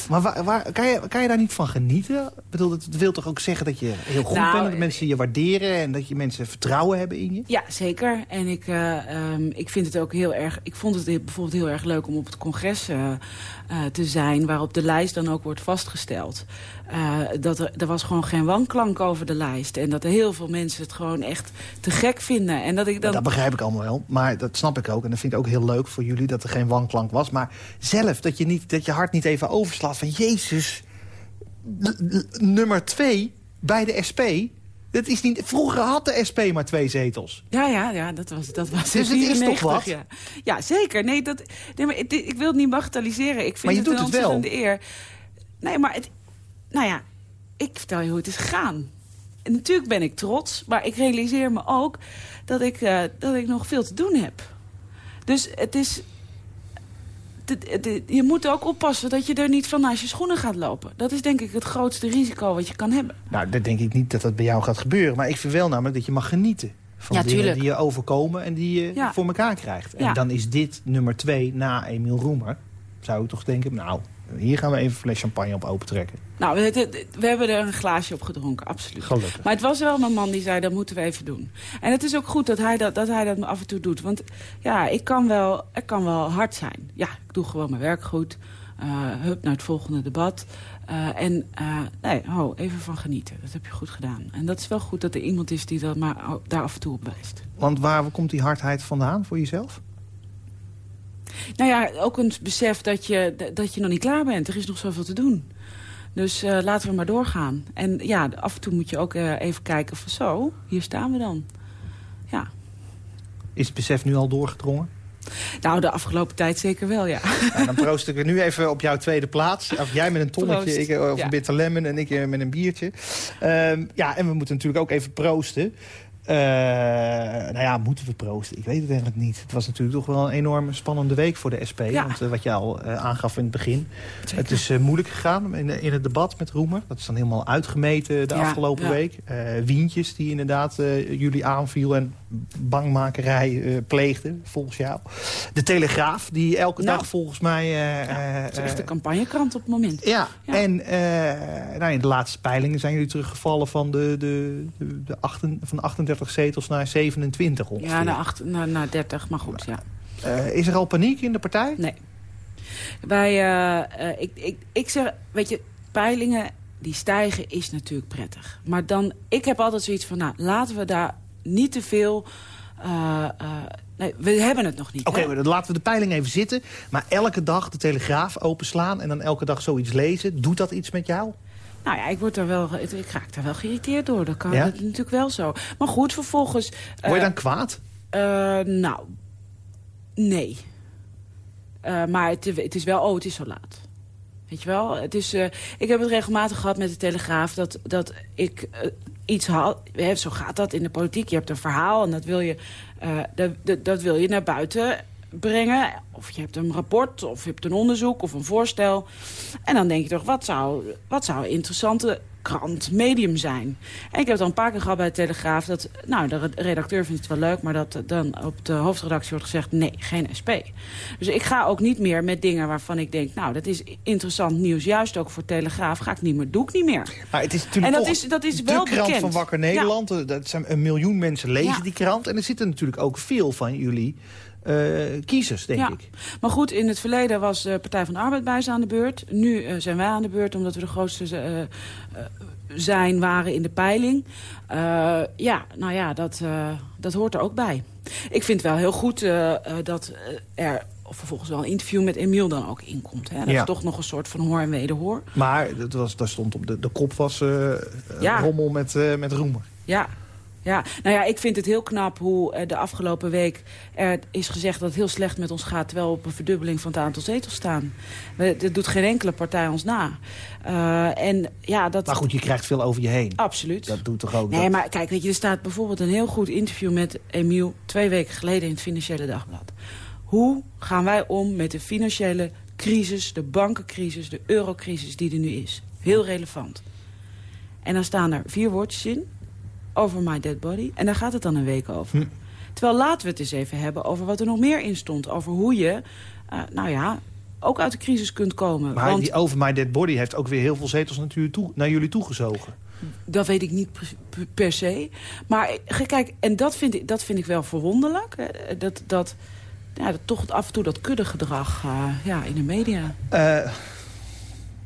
maar waar, waar, kan, je, kan je daar niet van genieten? Ik bedoel, dat wil toch ook zeggen dat je heel goed Nou, bent... dat mensen je waarderen en dat je mensen vertrouwen hebben in je? Ja, zeker. En ik, eh, ehm, ik vind het ook heel erg. Ik vond het bijvoorbeeld heel erg leuk om op het congres te zijn, waarop de lijst dan ook wordt vastgesteld. Dat er, er was gewoon geen wanklank over de lijst. En dat heel veel mensen het gewoon echt te gek vinden. En dat ik dan. Dat begrijp ik allemaal wel, maar dat snap ik ook. En dat vind ik ook heel leuk voor jullie dat er geen wanklank was. Maar zelf, dat je, niet, dat je hart niet even overslaat van... Jezus, nummer twee bij de SP... Dat is niet, vroeger had de SP maar twee zetels. Ja, ja, ja, dat was, dat was Dus het is toch 94, wat? Ja. ja, zeker. Nee, dat, nee maar het- ik wil het niet bagatelliseren. Ik vind Maar je het doet een ontzettende eer. Nee, maar het, nou ja, ik vertel je hoe het is gegaan. En natuurlijk ben ik trots, maar ik realiseer me ook dat ik, eh, dat ik nog veel te doen heb. Dus het is... je moet ook oppassen dat je er niet van naast je schoenen gaat lopen. Dat is denk ik het grootste risico wat je kan hebben. Nou, dat denk ik niet dat dat bij jou gaat gebeuren. Maar ik vind wel namelijk dat je mag genieten. Van Ja, dingen die je overkomen en die je Ja. voor elkaar krijgt. En Ja. dan is dit nummer twee na Emiel Roemer. Zou ik toch denken, nou, hier gaan we even een fles champagne op opentrekken. Nou, we, hebben er een glaasje op gedronken, absoluut. Gelukkig. Maar het was wel mijn man die zei, dat moeten we even doen. En het is ook goed dat hij dat, dat, hij dat af en toe doet. Want ja, ik kan wel, ik kan wel hard zijn. Ja, ik doe gewoon mijn werk goed. Eh, hup naar het volgende debat. Eh, en eh, nee, ho, even van genieten. Dat heb je goed gedaan. En dat is wel goed dat er iemand is die dat maar daar af en toe op wijst. Want waar komt die hardheid vandaan voor jezelf? Nou ja, ook een besef dat je, dat je nog niet klaar bent. Er is nog zoveel te doen. Dus eh, laten we maar doorgaan. En ja, af en toe moet je ook eh, even kijken van zo, hier staan we dan. Ja. Is het besef nu al doorgedrongen? Nou, de afgelopen tijd zeker wel, ja. Dan proost ik er nu even op jouw tweede plaats. Of jij met een tonnetje, Proost. ik eh, of Ja. een bitter lemon en ik met een biertje. Ehm, ja, en we moeten natuurlijk ook even proosten. Eh, nou ja, moeten we proosten? Ik weet het eigenlijk niet. Het was natuurlijk toch wel een enorme spannende week voor de SP. Ja. Want eh, wat je al eh, aangaf in het begin. Het is moeilijk gegaan in, in het debat met Roemer. Dat is dan helemaal uitgemeten de Ja, afgelopen ja. week. Wientjes die inderdaad jullie aanviel. En bangmakerij eh, pleegde, volgens jou. De Telegraaf, die elke Nou. dag volgens mij... Ja, eh, het is echt eh, een campagnekrant op het moment. ja, Ja. en nou, in de laatste peilingen zijn jullie teruggevallen van, de, de, de, de achten- van 38 zetels naar 27 ongeveer. Ja, naar, acht, naar, naar 30, maar goed, ja. Is er al paniek in de partij? Nee. Wij, ik, ik, ik zeg, weet je, peilingen die stijgen is natuurlijk prettig. Maar dan, ik heb altijd zoiets van, nou, laten we daar niet te veel... eh, eh, nee, we hebben het nog niet. Oké, dan laten we de peiling even zitten. Maar elke dag de Telegraaf openslaan en dan elke dag zoiets lezen. Doet dat iets met jou? Nou ja, ik, word daar wel, ik raak daar wel geïrriteerd door. Dat kan Ja? dat is natuurlijk wel zo. Maar goed, vervolgens... Word je eh, dan kwaad? Nou, nee. Maar het, het is wel, oh, het is zo laat. Weet je wel? Het is, ik heb het regelmatig gehad met de Telegraaf... dat, dat ik iets had... Zo gaat dat in de politiek. Je hebt een verhaal en dat wil je, eh, dat, dat wil je naar buiten brengen. Of je hebt een rapport, of je hebt een onderzoek of een voorstel. En dan denk je toch, wat zou, wat zou een interessante krant, medium zijn? En ik heb het al een paar keer gehad bij de Telegraaf... dat nou, de redacteur vindt het wel leuk... maar dat dan op de hoofdredactie wordt gezegd... nee, geen SP. Dus ik ga ook niet meer met dingen waarvan ik denk... nou, dat is interessant nieuws, juist ook voor Telegraaf... ga ik niet meer, doe ik niet meer. Maar het is natuurlijk En dat is- dat is de wel krant bekend. van Wakker Nederland. Eh, Dat zijn een miljoen mensen lezen Ja. die krant. En er zitten natuurlijk ook veel van jullie kiezers, denk ja. ik. Maar goed, in het verleden was de Partij van de Arbeid bij ze aan de beurt. Nu eh, zijn wij aan de beurt, omdat we de grootste eh, eh, zijn, waren in de peiling. Eh, ja, nou ja, dat, eh, dat hoort er ook bij. Ik vind wel heel goed eh, eh, dat eh, er vervolgens wel een interview met Emiel dan ook inkomt. Hè? Dat Ja. is toch nog een soort van hoor en wederhoor. Maar dat was, daar stond op de, de kop was eh, Ja. rommel met, eh, met roemer. Ja. Ja, nou ja, ik vind het heel knap hoe eh, de afgelopen week er is gezegd dat het heel slecht met ons gaat... terwijl we op een verdubbeling van het aantal zetels staan. We, dat doet geen enkele partij ons na. Eh, en ja, dat... Maar goed, je krijgt veel over je heen. Absoluut. Dat doet toch ook... Nee, dat- maar kijk, weet je, er staat bijvoorbeeld een heel goed interview met Emiel... twee weken geleden in het Financiële Dagblad. Hoe gaan wij om met de financiële crisis, de bankencrisis, de eurocrisis die er nu is? Heel relevant. En dan staan er vier woordjes in over My Dead Body. En daar gaat het dan een week over. Hm. Terwijl laten we het eens even hebben over wat er nog meer in stond. Over hoe je, eh, nou ja, ook uit de crisis kunt komen. Maar Want die Over My Dead Body heeft ook weer heel veel zetels naar jullie, toe, naar jullie toegezogen. Dat weet ik niet per- se. Maar eh, kijk, en dat vind ik, dat vind ik wel verwonderlijk. hè, Dat, dat, ja, dat toch af en toe dat kuddegedrag uh, ja, in de media. Uh,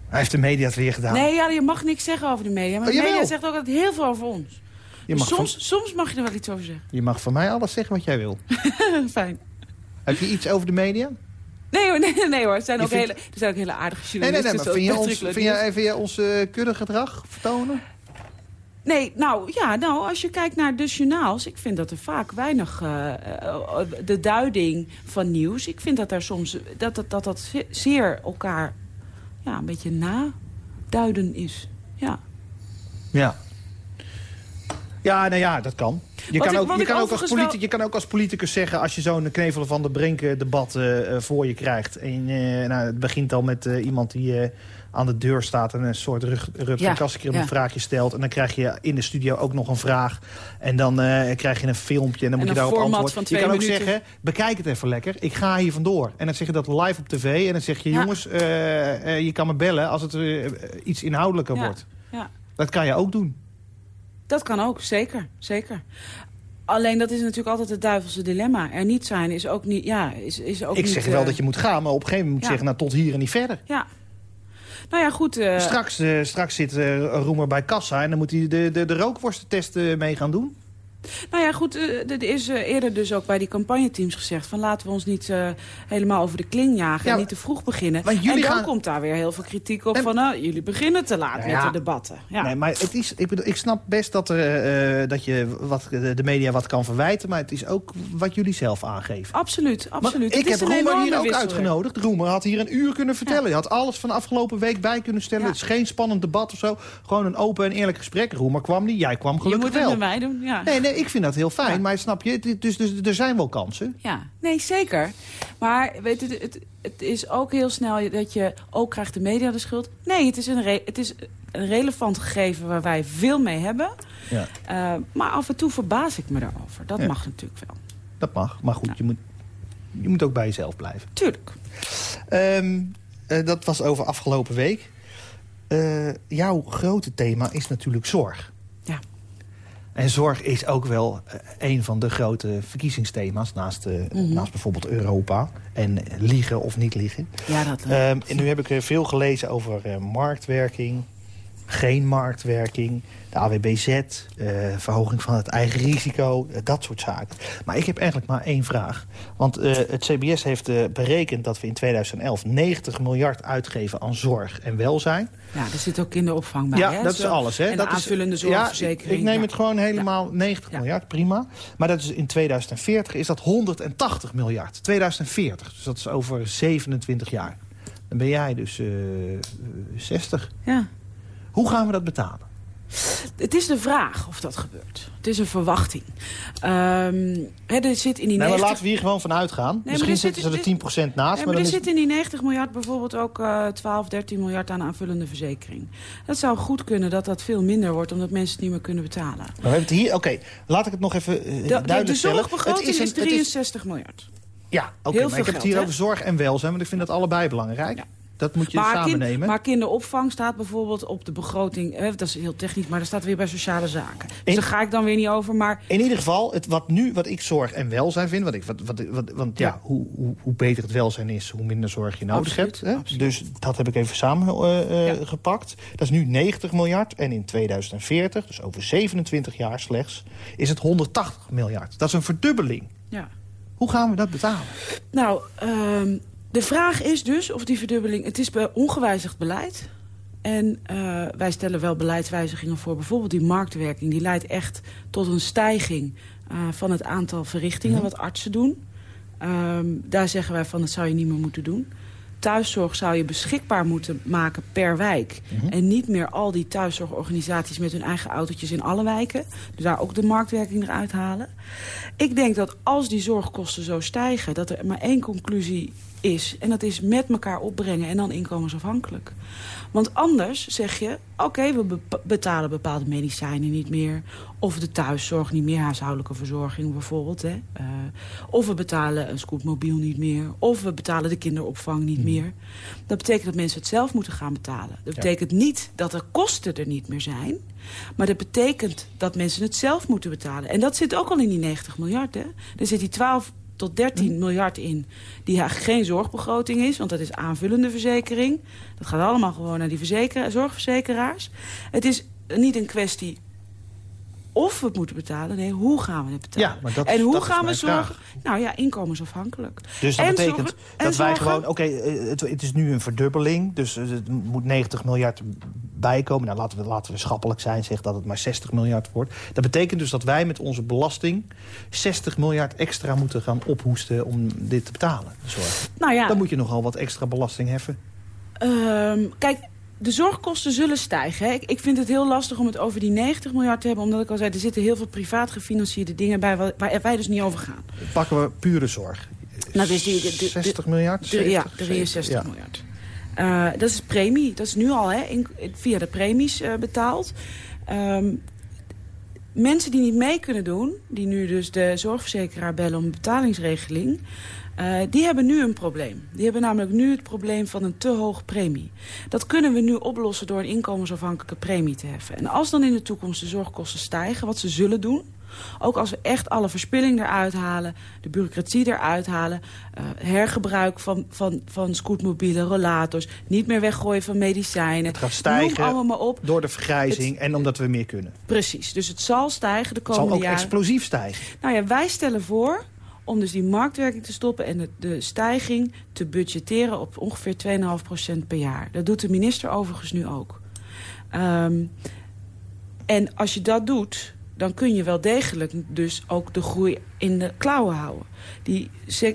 hij heeft de media het weer gedaan. Nee, ja, je mag niks zeggen over de media. Maar oh, de media zegt ook altijd heel veel over ons. Je mag soms, van... soms mag je er wel iets over zeggen. Je mag van mij alles zeggen wat jij wil. Fijn. Heb je iets over de media? Nee hoor, nee, nee hoor. Er zijn, ook hele, er zijn ook hele aardige journalisten. Nee, nee, nee, maar vind je, ons, vind, jij ons uh, kuddegedrag vertonen? Nee, nou ja, nou, als je kijkt naar de journaals... ik vind dat er vaak weinig... Uh, de duiding van nieuws... ik vind dat er soms... dat dat, dat, dat zeer elkaar ja, een beetje naduiden is. Ja. Ja. Ja, nou ja, dat kan. Je kan, ik, ook, je, kan ook als wel... je kan ook als politicus zeggen... als je zo'n knevelen van de Brinken debat uh, voor je krijgt... en uh, nou, het begint al met uh, iemand die aan de deur staat... en een soort Rutger ja, een vraagje stelt... en dan krijg je in de studio ook nog een vraag... en dan krijg je een filmpje en dan moet je daarop antwoorden. Je kan minuten. ook zeggen, bekijk het even lekker, ik ga hier vandoor. En dan zeg je dat live op tv en dan zeg je... Ja. jongens, je kan me bellen als het iets inhoudelijker wordt. Dat kan je ook doen. Dat kan ook, zeker. zeker. Alleen dat is natuurlijk altijd het duivelse dilemma. Er niet zijn is ook niet... Ja, is, is ook ik niet, zeg wel uh, dat je moet gaan, maar op een gegeven moment moet je ja. zeggen... nou, tot hier en niet verder. Ja. Nou ja, goed. Uh... Straks, uh, straks zit Roemer bij kassa... en dan moet hij de, de, de rookworstentest mee gaan doen. Nou ja, goed, er is eerder dus ook bij die campagneteams gezegd... van laten we ons niet uh, helemaal over de kling jagen ja, en niet te vroeg beginnen. en dan gaan... komt daar weer heel veel kritiek op en... van... nou, jullie beginnen te laat ja, met de debatten. Ja. Nee, maar het is, ik, bedoel, ik snap best dat, er, uh, dat je wat, de media wat kan verwijten... maar het is ook wat jullie zelf aangeven. Absoluut, absoluut. Maar ik heb Roemer hier ook uitgenodigd. Roemer had hier een uur kunnen vertellen. Je had alles van de afgelopen week bij kunnen stellen. Het is geen spannend debat of zo. Gewoon een open en eerlijk gesprek. Roemer kwam niet, jij kwam gelukkig wel. Je moet wel. het met mij doen, ja. Nee, nee, ik vind dat heel fijn, Ja. maar snap je, dus, dus er zijn wel kansen. Ja, nee, zeker. Maar weet je, het, het is ook heel snel dat je ook krijgt de media de schuld. Nee, het is een, re- het is een relevant gegeven waar wij veel mee hebben. Ja. Eh, maar af en toe verbaas ik me daarover. Dat Ja. mag natuurlijk wel. Dat mag, maar goed, je, moet, je moet ook bij jezelf blijven. Tuurlijk. Ehm, eh, dat was over afgelopen week. Eh, jouw grote thema is natuurlijk zorg. En zorg is ook wel eh, een van de grote verkiezingsthema's... naast, Mhm. naast bijvoorbeeld Europa en liegen of niet liegen. Ja, dat... Ehm, en nu heb ik veel gelezen over eh, marktwerking, geen marktwerking, de AWBZ, eh, verhoging van het eigen risico, eh, dat soort zaken. Maar ik heb eigenlijk maar één vraag. Want eh, het CBS heeft berekend dat we in 2011 90 miljard uitgeven aan zorg en welzijn. ja, er zit ook kinderopvang bij. ja, hè? dat is alles. Hè? En dat aanvullende is, zorgverzekering. Ja, ik, neem ja. het gewoon helemaal 90 Ja. miljard, prima. Maar dat is in 2040 is dat 180 miljard. 2040, dus dat is over 27 jaar. Dan ben jij dus eh, eh, 60. Ja. Hoe gaan we dat betalen? Het is de vraag of dat gebeurt. Het is een verwachting. Hè, er zit in die Nee, maar 90... laten we hier gewoon van uitgaan. Misschien zitten zit- ze er 10% naast. Ja, maar er is zit in die 90 miljard bijvoorbeeld ook eh 12, 13 miljard aan aanvullende verzekering. Dat zou goed kunnen dat dat veel minder wordt, omdat mensen het niet meer kunnen betalen. Maar we hebben het hier... Oké, laat ik het nog even eh, De, de, duidelijk de zorgbegroting is, een- het 63 miljard. Ja, oké, Heel maar ik heb het hier over zorg en welzijn. Want ik vind dat allebei belangrijk. Ja. Dat moet je Maar, samen kind- nemen. maar kinderopvang staat bijvoorbeeld op de begroting. Eh, dat is heel technisch, maar dat staat weer bij sociale zaken. Dus In- daar ga ik dan weer niet over. Maar In ieder geval, het, wat nu, wat ik zorg en welzijn vind... Wat ik, wat, wat, wat- want ja, Ja. hoe, hoe, hoe beter het welzijn is, hoe minder zorg je nodig Absoluut, hebt. Hè? Dus dat heb ik even samen eh, eh, Ja. gepakt. Dat is nu 90 miljard. En in 2040, dus over 27 jaar slechts, is het 180 miljard. Dat is een verdubbeling. ja. Hoe gaan we dat betalen? Nou, ehm, de vraag is dus of die verdubbeling... Het is bij ongewijzigd beleid. En eh, wij stellen wel beleidswijzigingen voor. Bijvoorbeeld die marktwerking. Die leidt echt tot een stijging eh, van het aantal verrichtingen... wat artsen doen. Ehm, daar zeggen wij van, dat zou je niet meer moeten doen. Thuiszorg zou je beschikbaar moeten maken per wijk. En niet meer al die thuiszorgorganisaties met hun eigen autootjes in alle wijken. Dus daar ook de marktwerking eruit halen. Ik denk dat als die zorgkosten zo stijgen... dat er maar één conclusie is. En dat is met elkaar opbrengen en dan inkomensafhankelijk. Want anders zeg je, oké, we betalen bepaalde medicijnen niet meer. Of de thuiszorg niet meer, huishoudelijke verzorging bijvoorbeeld. Hè. Eh, of we betalen een scootmobiel niet meer. Of we betalen de kinderopvang niet meer. Dat betekent dat mensen het zelf moeten gaan betalen. Dat betekent niet dat de kosten er niet meer zijn. Maar dat betekent dat mensen het zelf moeten betalen. En dat zit ook al in die 90 miljard. Hè. Er zit die 12 tot 13 miljard in die eigenlijk geen zorgbegroting is. Want dat is aanvullende verzekering. Dat gaat allemaal gewoon naar die verzekera- zorgverzekeraars. Het is niet een kwestie of we het moeten betalen. Nee, hoe gaan we het betalen? Ja, maar dat- en hoe dat gaan we zorgen? vraag. Nou ja, inkomensafhankelijk. Dus dat En betekent zorgen- dat wij gewoon... Oké, eh, het, het is nu een verdubbeling. Dus het moet 90 miljard bijkomen. Nou, laten we, laten we schappelijk zijn. Zeg dat het maar 60 miljard wordt. Dat betekent dus dat wij met onze belasting... 60 miljard extra moeten gaan ophoesten om dit te betalen. Zorg. Nou ja, Dan moet je nogal wat extra belasting heffen. Ehm, kijk, de zorgkosten zullen stijgen. Hè. Ik, ik vind het heel lastig om het over die 90 miljard te hebben. Omdat ik al zei, er zitten heel veel privaat gefinancierde dingen bij... waar, waar wij dus niet over gaan. Pakken we pure zorg. Nou, dus die- de- de- 60 miljard? De- ja, 70, 63 ja. miljard. Eh, dat is premie. Dat is nu al hè, in- via de premies eh, betaald. Ehm, mensen die niet mee kunnen doen... die nu dus de zorgverzekeraar bellen om een betalingsregeling... eh, die hebben nu een probleem. Die hebben namelijk nu het probleem van een te hoog premie. Dat kunnen we nu oplossen door een inkomensafhankelijke premie te heffen. En als dan in de toekomst de zorgkosten stijgen, wat ze zullen doen... Ook als we echt alle verspilling eruit halen, de bureaucratie eruit halen... eh, hergebruik van, van, van scootmobielen, rollators... niet meer weggooien van medicijnen. Het gaat stijgen allemaal maar op. door de vergrijzing en omdat we meer kunnen. Precies, dus het zal stijgen de Het zal komende ook jaren. explosief stijgen. Nou ja, wij stellen voor om dus die marktwerking te stoppen... en de, de stijging te budgetteren op ongeveer 2,5% per jaar. Dat doet de minister overigens nu ook. Ehm, en als je dat doet, dan kun je wel degelijk dus ook de groei in de klauwen houden. Die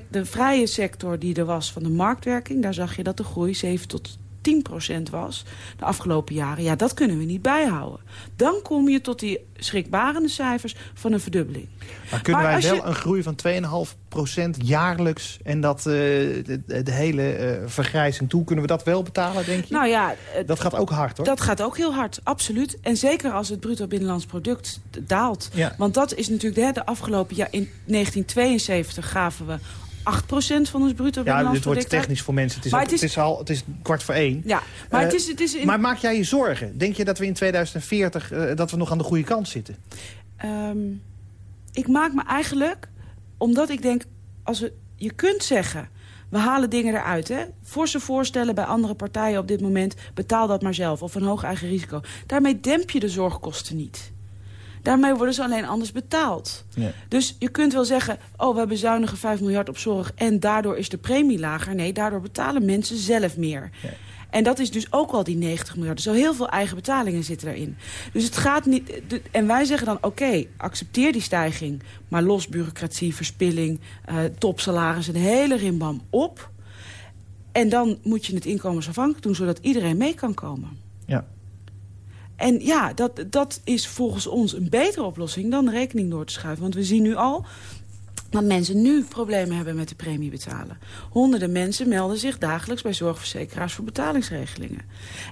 de vrije sector die er was van de marktwerking... daar zag je dat de groei 7 tot 10% was de afgelopen jaren. Ja, dat kunnen we niet bijhouden. Dan kom je tot die schrikbarende cijfers van een verdubbeling. Maar kunnen Maar wij wel je- een groei van 2,5% jaarlijks... en dat, eh, de, de hele eh, vergrijzing toe, kunnen we dat wel betalen, denk je? Nou ja, dat gaat ook hard, hoor. Dat gaat ook heel hard, absoluut. En zeker als het bruto binnenlands product daalt. Ja. Want dat is natuurlijk de, de afgelopen jaar... In 1972 gaven we 8% van ons bruto ja, dit wordt technisch voor mensen. Het is, het is- het is al het is kwart voor één. Ja, maar Eh, het is, het is in, Maar maak jij je zorgen? Denk je dat we in 2040 eh, dat we nog aan de goede kant zitten? Ehm, ik maak me eigenlijk, omdat ik denk, als we, je kunt zeggen, we halen dingen eruit. Hè? Forse voorstellen bij andere partijen op dit moment, betaal dat maar zelf of een hoog eigen risico. Daarmee demp je de zorgkosten niet. Daarmee worden ze alleen anders betaald. Ja. Dus je kunt wel zeggen, oh, we bezuinigen 5 miljard op zorg... en daardoor is de premie lager. Nee, daardoor betalen mensen zelf meer. En dat is dus ook al die 90 miljard. Dus al heel veel eigen betalingen zitten daarin. Dus het gaat niet... En wij zeggen dan, oké, accepteer die stijging... maar los bureaucratie, verspilling, eh topsalaris... en de hele rimbam op. En dan moet je het inkomensafhankelijk doen... zodat iedereen mee kan komen. En ja, dat, dat is volgens ons een betere oplossing dan de rekening door te schuiven. Want we zien nu al dat mensen nu problemen hebben met de premie betalen. Honderden mensen melden zich dagelijks bij zorgverzekeraars voor betalingsregelingen.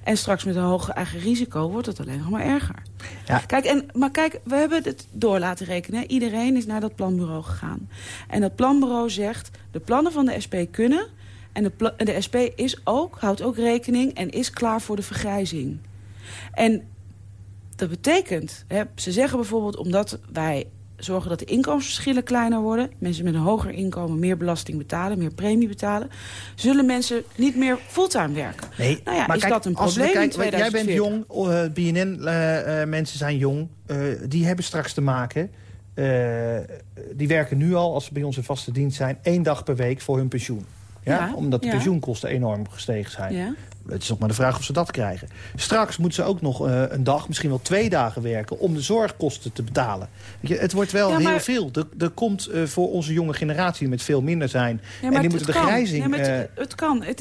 En straks met een hoge eigen risico wordt het alleen nog maar erger. Ja. Kijk, en, maar kijk, we hebben het door laten rekenen. Iedereen is naar dat planbureau gegaan. En dat planbureau zegt, de plannen van de SP kunnen... en de, de SP is ook, houdt ook rekening en is klaar voor de vergrijzing. En dat betekent, hè, ze zeggen bijvoorbeeld omdat wij zorgen dat de inkomensverschillen kleiner worden... mensen met een hoger inkomen meer belasting betalen, meer premie betalen... zullen mensen niet meer fulltime werken. Nee, Nou ja, maar is kijk, dat een als probleem in kijken, Jij bent 2040? jong, eh, BNN-mensen zijn jong. eh, die hebben straks te maken... eh, die werken nu al, als ze bij ons in vaste dienst zijn... één dag per week voor hun pensioen. Ja? Ja, Omdat de ja. pensioenkosten enorm gestegen zijn. Het is nog maar de vraag of ze dat krijgen. Straks moeten ze ook nog eh, een dag, misschien wel twee dagen werken... om de zorgkosten te betalen. Weet je, het wordt wel Ja, heel veel. Er, er komt eh, voor onze jonge generatie met veel minder zijn. Ja, en die het- moeten de kan. grijzing... Ja, maar het, eh, het kan. Het,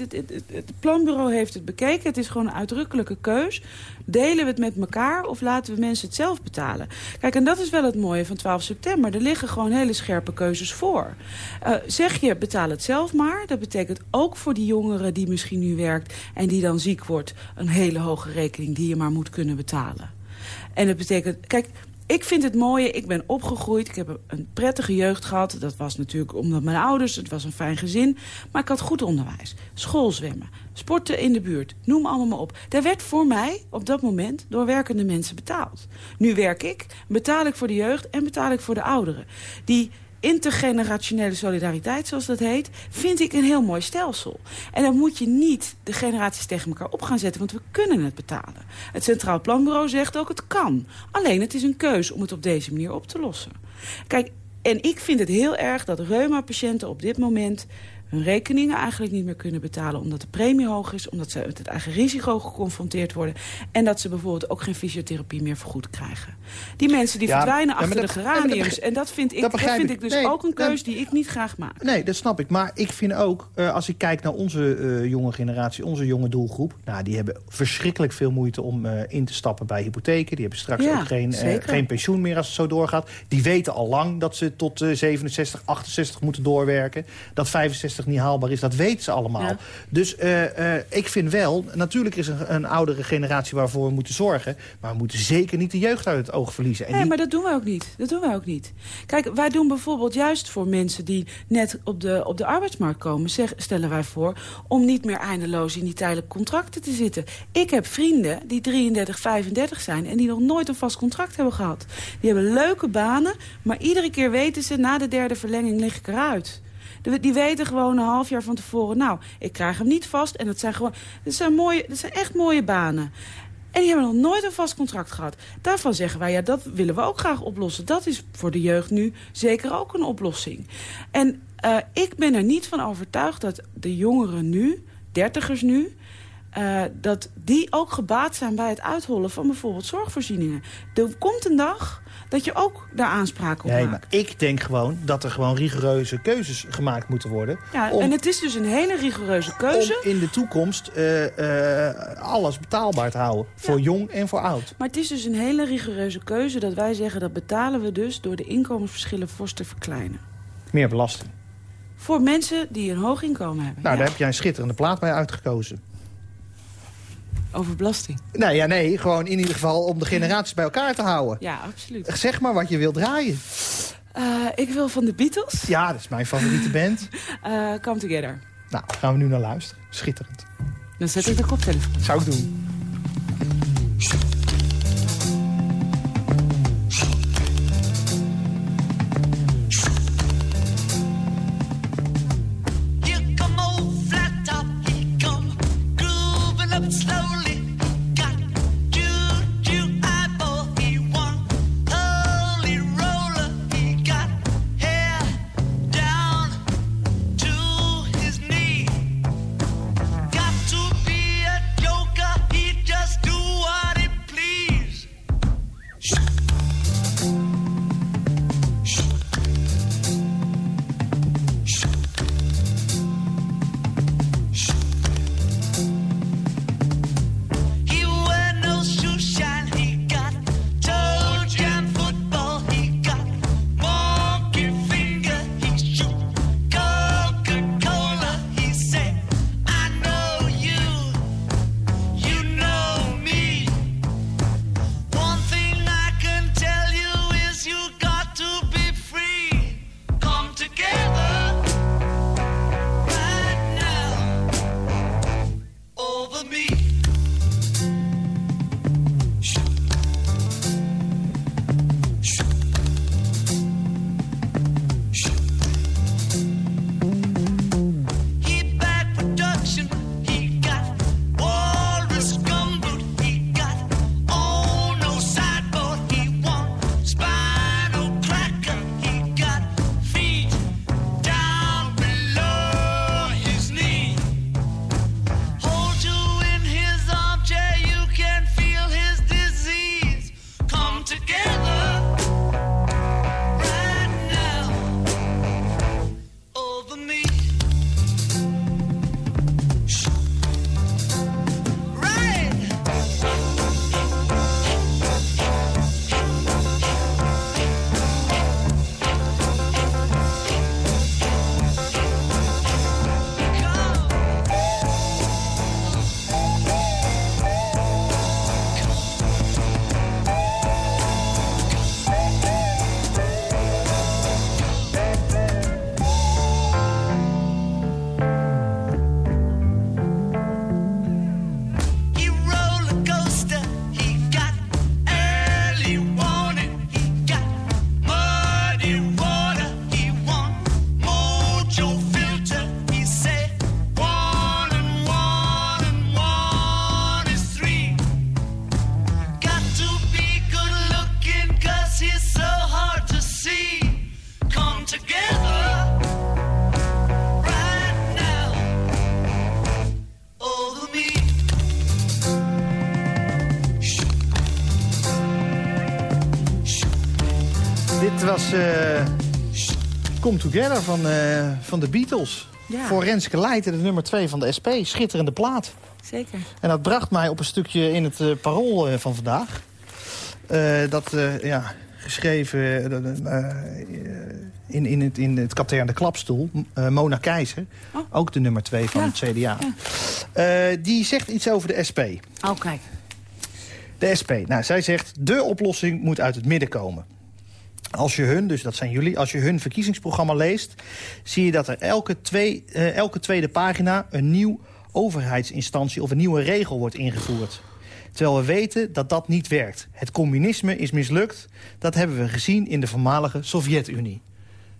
het, planbureau heeft het bekeken. Het is gewoon een uitdrukkelijke keus. Delen we het met elkaar of laten we mensen het zelf betalen? Kijk, en dat is wel het mooie van 12 september. Er liggen gewoon hele scherpe keuzes voor. Zeg je, betaal het zelf maar. Dat betekent ook voor die jongeren die misschien nu werkt... en die dan ziek wordt, een hele hoge rekening... die je maar moet kunnen betalen. En dat betekent... Kijk, ik vind het mooie, ik ben opgegroeid, ik heb een prettige jeugd gehad. Dat was natuurlijk omdat mijn ouders, het was een fijn gezin. Maar ik had goed onderwijs, schoolzwemmen, sporten in de buurt, noem allemaal maar op. Daar werd voor mij op dat moment door werkende mensen betaald. Nu werk ik, betaal ik voor de jeugd en betaal ik voor de ouderen. Die intergenerationele solidariteit, zoals dat heet... vind ik een heel mooi stelsel. En dan moet je niet de generaties tegen elkaar op gaan zetten... want we kunnen het betalen. Het Centraal Planbureau zegt ook het kan. Alleen het is een keus om het op deze manier op te lossen. Kijk, en ik vind het heel erg dat reuma-patiënten op dit moment hun rekeningen eigenlijk niet meer kunnen betalen... omdat de premie hoog is, omdat ze met het eigen risico geconfronteerd worden... en dat ze bijvoorbeeld ook geen fysiotherapie meer vergoed krijgen. Die mensen die Ja, verdwijnen ja, achter dat- de dat geraniums. en dat vind ik, dat vind ik. ik dus Nee, ook een nee. keus die ik niet graag maak. Nee, dat snap ik. Maar ik vind ook, eh, als ik kijk naar onze eh, jonge generatie, onze jonge doelgroep... Nou, die hebben verschrikkelijk veel moeite om eh, in te stappen bij hypotheken. Die hebben straks Ja, ook geen, geen pensioen meer als het zo doorgaat. Die weten al lang dat ze tot eh, 67, 68 moeten doorwerken. Dat 65 niet haalbaar is, dat weten ze allemaal. Ja. Dus eh, eh, ik vind wel, natuurlijk is er een, een oudere generatie waarvoor we moeten zorgen... maar we moeten zeker niet de jeugd uit het oog verliezen. En Nee, die- maar dat doen wij ook niet. Dat doen wij ook niet. Kijk, wij doen bijvoorbeeld juist voor mensen die net op de, op de arbeidsmarkt komen... Zeg, stellen wij voor om niet meer eindeloos in die tijdelijke contracten te zitten. Ik heb vrienden die 33, 35 zijn en die nog nooit een vast contract hebben gehad. Die hebben leuke banen, maar iedere keer weten ze... na de derde verlenging lig ik eruit. Die weten gewoon een half jaar van tevoren... nou, ik krijg hem niet vast en dat zijn gewoon... dat zijn, mooie, dat zijn echt mooie banen. En die hebben nog nooit een vast contract gehad. Daarvan zeggen wij, ja, dat willen we ook graag oplossen. Dat is voor de jeugd nu zeker ook een oplossing. En eh, ik ben er niet van overtuigd dat de jongeren nu, dertigers nu... eh, dat die ook gebaat zijn bij het uithollen van bijvoorbeeld zorgvoorzieningen. Er komt een dag dat je ook daar aanspraak op Nee, maakt. maar ik denk gewoon dat er gewoon rigoureuze keuzes gemaakt moeten worden. Ja, om, en het is dus een hele rigoureuze keuze. om in de toekomst eh, eh, alles betaalbaar te houden. Voor jong en voor oud. Maar het is dus een hele rigoureuze keuze dat wij zeggen... dat betalen we dus door de inkomensverschillen fors te verkleinen. Meer belasting. Voor mensen die een hoog inkomen hebben. Nou, Ja, daar heb jij een schitterende plaat bij uitgekozen. Over belasting. Nou ja, nee, gewoon in ieder geval om de generaties bij elkaar te houden. Ja, absoluut. Zeg maar wat je wilt draaien. Eh, ik wil van de Beatles Ja, dat is mijn favoriete band. eh, Come Together. Nou, gaan we nu naar luisteren. Schitterend. Dan zet ik de koptelefoon. Zou ik doen. Come Together van, eh, van de Beatles. Ja. Voor Renske Leijten, de nummer 2 van de SP. Schitterende plaat. Zeker. En dat bracht mij op een stukje in het eh, parool eh, van vandaag. Dat, ja, geschreven in, in, het, in het katern de klapstoel. Mona Keizer, Oh. ook de nummer 2 van Ja. het CDA. Die zegt iets over de SP. Oh, kijk. De SP, nou, zij zegt, de oplossing moet uit het midden komen. Als je hun, dus dat zijn jullie, als je hun verkiezingsprogramma leest... zie je dat er elke, twee, eh, elke tweede pagina een nieuw overheidsinstantie... of een nieuwe regel wordt ingevoerd. Terwijl we weten dat dat niet werkt. Het communisme is mislukt. Dat hebben we gezien in de voormalige Sovjet-Unie.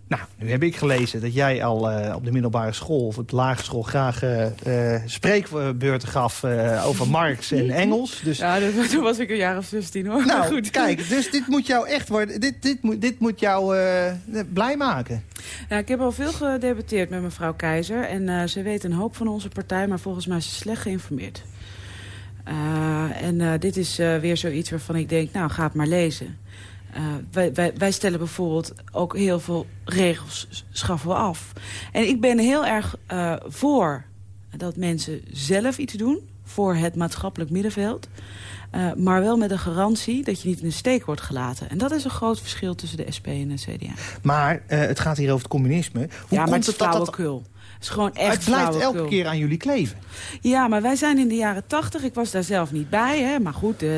Nou, nu heb ik gelezen dat jij al eh, op de middelbare school of op de lagere school graag eh, spreekbeurten gaf over Marx en Engels. Dus Ja, dat, toen was ik een jaar of 16 hoor. Nou, goed. kijk, dus dit moet jou echt worden. Dit, dit, moet, dit moet jou blij maken. Ik heb al veel gedebatteerd met mevrouw Keizer. En ze weet een hoop van onze partij, maar volgens mij is ze slecht geïnformeerd. En dit is weer zoiets waarvan ik denk, nou, ga het maar lezen. Eh, wij, wij, stellen bijvoorbeeld ook heel veel regels schaffen we af. En ik ben heel erg eh, voor dat mensen zelf iets doen... voor het maatschappelijk middenveld. Eh, maar wel met een garantie dat je niet in de steek wordt gelaten. En dat is een groot verschil tussen de SP en de CDA. Maar eh, het gaat hier over het communisme. Hoe ja, maar komt het is dat. Het is gewoon echt Het blijft elke keer aan jullie kleven. Ja, maar wij zijn in de jaren tachtig. Ik was daar zelf niet bij. Hè, maar goed, eh,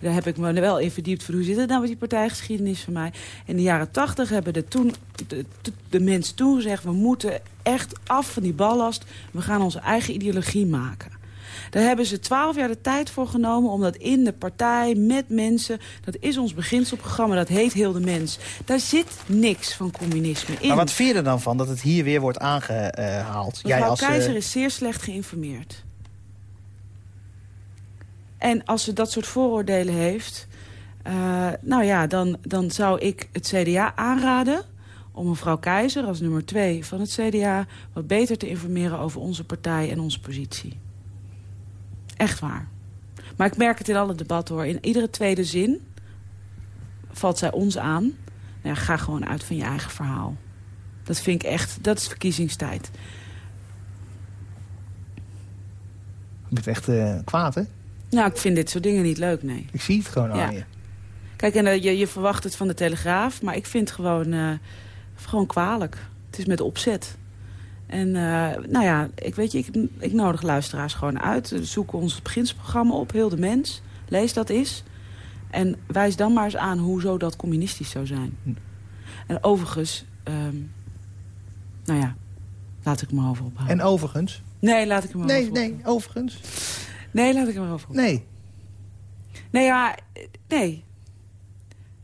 daar heb ik me wel in verdiept. Voor hoe zit het nou met die partijgeschiedenis van mij? In de jaren tachtig hebben de, toen, de, de, de mensen toen gezegd... we moeten echt af van die ballast. We gaan onze eigen ideologie maken. Daar hebben ze twaalf jaar de tijd voor genomen om dat in de partij, met mensen... dat is ons beginselprogramma, dat heet Heel de Mens. Daar zit niks van communisme in. Maar wat vind je er dan van dat het hier weer wordt aangehaald? Mevrouw als, eh, Keizer is zeer slecht geïnformeerd. En als ze dat soort vooroordelen heeft... eh, nou ja, dan, dan zou ik het CDA aanraden... om mevrouw Keizer als nummer twee van het CDA... wat beter te informeren over onze partij en onze positie. Echt waar. Maar ik merk het in alle debatten hoor. In iedere tweede zin valt zij ons aan. Nou ja, ga gewoon uit van je eigen verhaal. Dat vind ik echt, dat is verkiezingstijd. Je bent echt eh, kwaad, hè? Nou, ik vind dit soort dingen niet leuk, nee. Ik zie het gewoon Ja. aan je. Kijk, en, eh, je, je verwacht het van de Telegraaf, maar ik vind het gewoon, eh, gewoon kwalijk. Het is met opzet. En eh, nou ja, ik weet je, ik, ik nodig luisteraars gewoon uit. Zoek ons beginsprogramma op, heel de mens. Lees dat eens. En wijs dan maar eens aan hoezo dat communistisch zou zijn. En overigens, ehm, nou ja, laat ik me over ophouden. En overigens... Nee, laat ik hem Nee, over nee, overigens. Nee, laat ik hem over Nee. Nee, ja, nee.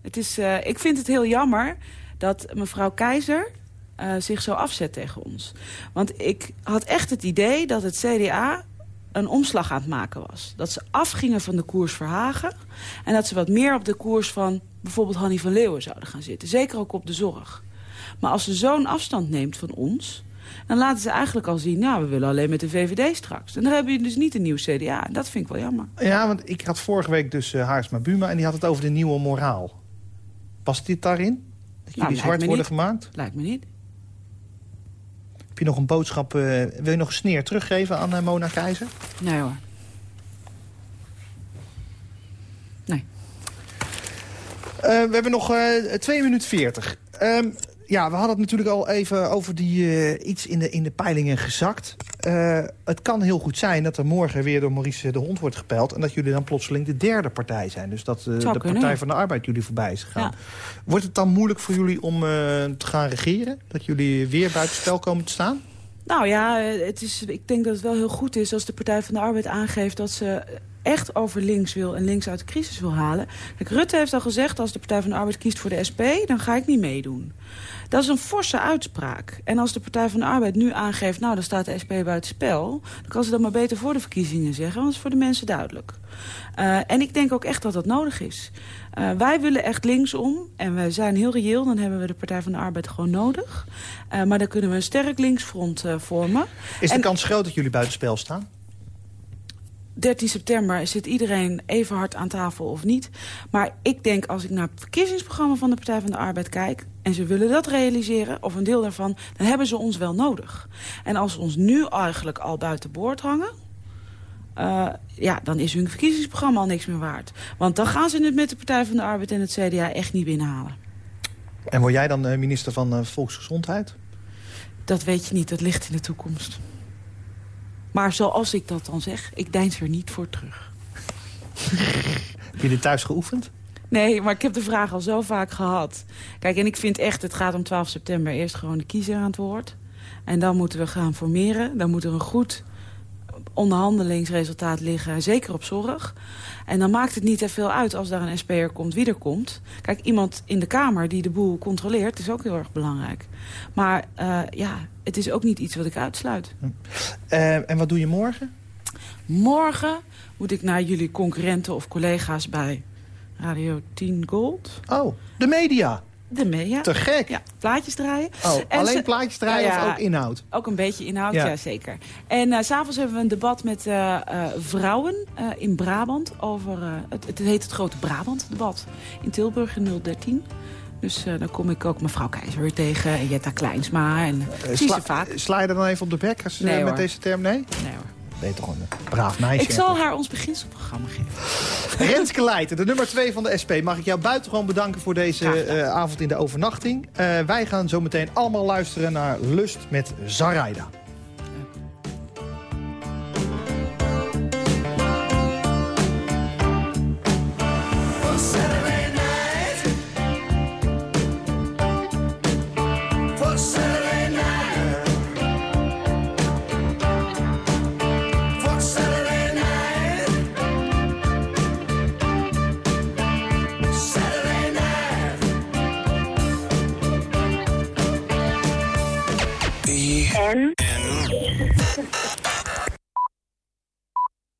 Het is, eh, ik vind het heel jammer dat mevrouw Keizer eh, zich zo afzet tegen ons. Want ik had echt het idee dat het CDA een omslag aan het maken was. Dat ze afgingen van de koers Verhagen... en dat ze wat meer op de koers van bijvoorbeeld Hanny van Leeuwen zouden gaan zitten. Zeker ook op de zorg. Maar als ze zo'n afstand neemt van ons... dan laten ze eigenlijk al zien... nou, we willen alleen met de VVD straks. En dan hebben jullie dus niet een nieuw CDA. En dat vind ik wel jammer. Ja, want ik had vorige week dus eh Haarsma Buma... en die had het over de nieuwe moraal. Past dit daarin? Dat jullie zwart me worden niet. gemaakt? Lijkt me niet. Heb je nog een boodschap... eh, wil je nog een sneer teruggeven aan eh, Mona Keizer? Nee hoor. Nee. Eh, we hebben nog eh 2 minuten 40. Ehm, ja, we hadden het natuurlijk al even over die, eh, iets in de, in de peilingen gezakt. Eh, het kan heel goed zijn dat er morgen weer door Maurice de Hond wordt gepeld... en dat jullie dan plotseling de derde partij zijn. Dus dat eh, de kunnen, Partij van de Arbeid jullie voorbij is gegaan. Ja. Wordt het dan moeilijk voor jullie om te gaan regeren? Dat jullie weer buitenspel komen te staan? Nou ja, het is, ik denk dat het wel heel goed is als de Partij van de Arbeid aangeeft... dat ze echt over links wil en links uit de crisis wil halen. Kijk, Rutte heeft al gezegd, als de Partij van de Arbeid kiest voor de SP... dan ga ik niet meedoen. Dat is een forse uitspraak. En als de Partij van de Arbeid nu aangeeft... nou, dan staat de SP buitenspel... dan kan ze dat maar beter voor de verkiezingen zeggen... want dat is voor de mensen duidelijk. Eh, en ik denk ook echt dat dat nodig is. Eh, wij willen echt linksom en wij zijn heel reëel. Dan hebben we de Partij van de Arbeid gewoon nodig. Eh, maar dan kunnen we een sterk linksfront vormen. Is de En- kans groot dat jullie buitenspel staan? 13 september zit iedereen even hard aan tafel of niet. Maar ik denk als ik naar het verkiezingsprogramma van de Partij van de Arbeid kijk... en ze willen dat realiseren, of een deel daarvan... dan hebben ze ons wel nodig. En als ze ons nu eigenlijk al buiten boord hangen... eh, ja, dan is hun verkiezingsprogramma al niks meer waard. Want dan gaan ze het met de Partij van de Arbeid en het CDA echt niet binnenhalen. En word jij dan eh, minister van eh, Volksgezondheid? Dat weet je niet, dat ligt in de toekomst. Maar zoals ik dat dan zeg, ik deins er niet voor terug. Heb je dit thuis geoefend? Nee, maar ik heb de vraag al zo vaak gehad. Kijk, en ik vind echt, het gaat om 12 september eerst gewoon de kiezer aan het woord. En dan moeten we gaan formeren. Dan moet er een goed onderhandelingsresultaat liggen, zeker op zorg. En dan maakt het niet te veel uit als daar een SP'er komt, wie er komt. Kijk, iemand in de Kamer die de boel controleert, is ook heel erg belangrijk. Maar eh, ja, het is ook niet iets wat ik uitsluit. Eh, en wat doe je morgen? Morgen moet ik naar jullie concurrenten of collega's bij Radio 10 Gold. Oh, de media. De media. Te gek. Ja, plaatjes draaien. Oh, En alleen ze- plaatjes draaien ja. of ook inhoud? Ook een beetje inhoud, Ja. ja, zeker. En eh, s s'avonds hebben we een debat met eh, eh, vrouwen eh, in Brabant. Over, eh, het, het heet het Grote Brabant-debat in Tilburg in 013. Dus eh, dan kom ik ook mevrouw Keizer weer tegen en Jetta Kleinsma. En, Eh, zie sla- ze vaak. Sla je er dan even op de bek als, eh, Nee, met hoor. deze term? Nee? Nee, hoor. Ben je toch een braaf meisje? Ik zal haar ons beginselprogramma geven. Renske Leijten, de nummer 2 van de SP. Mag ik jou buitengewoon bedanken voor deze eh, avond in de overnachting. Eh, wij gaan zo meteen allemaal luisteren naar Lust met Zaraida. 10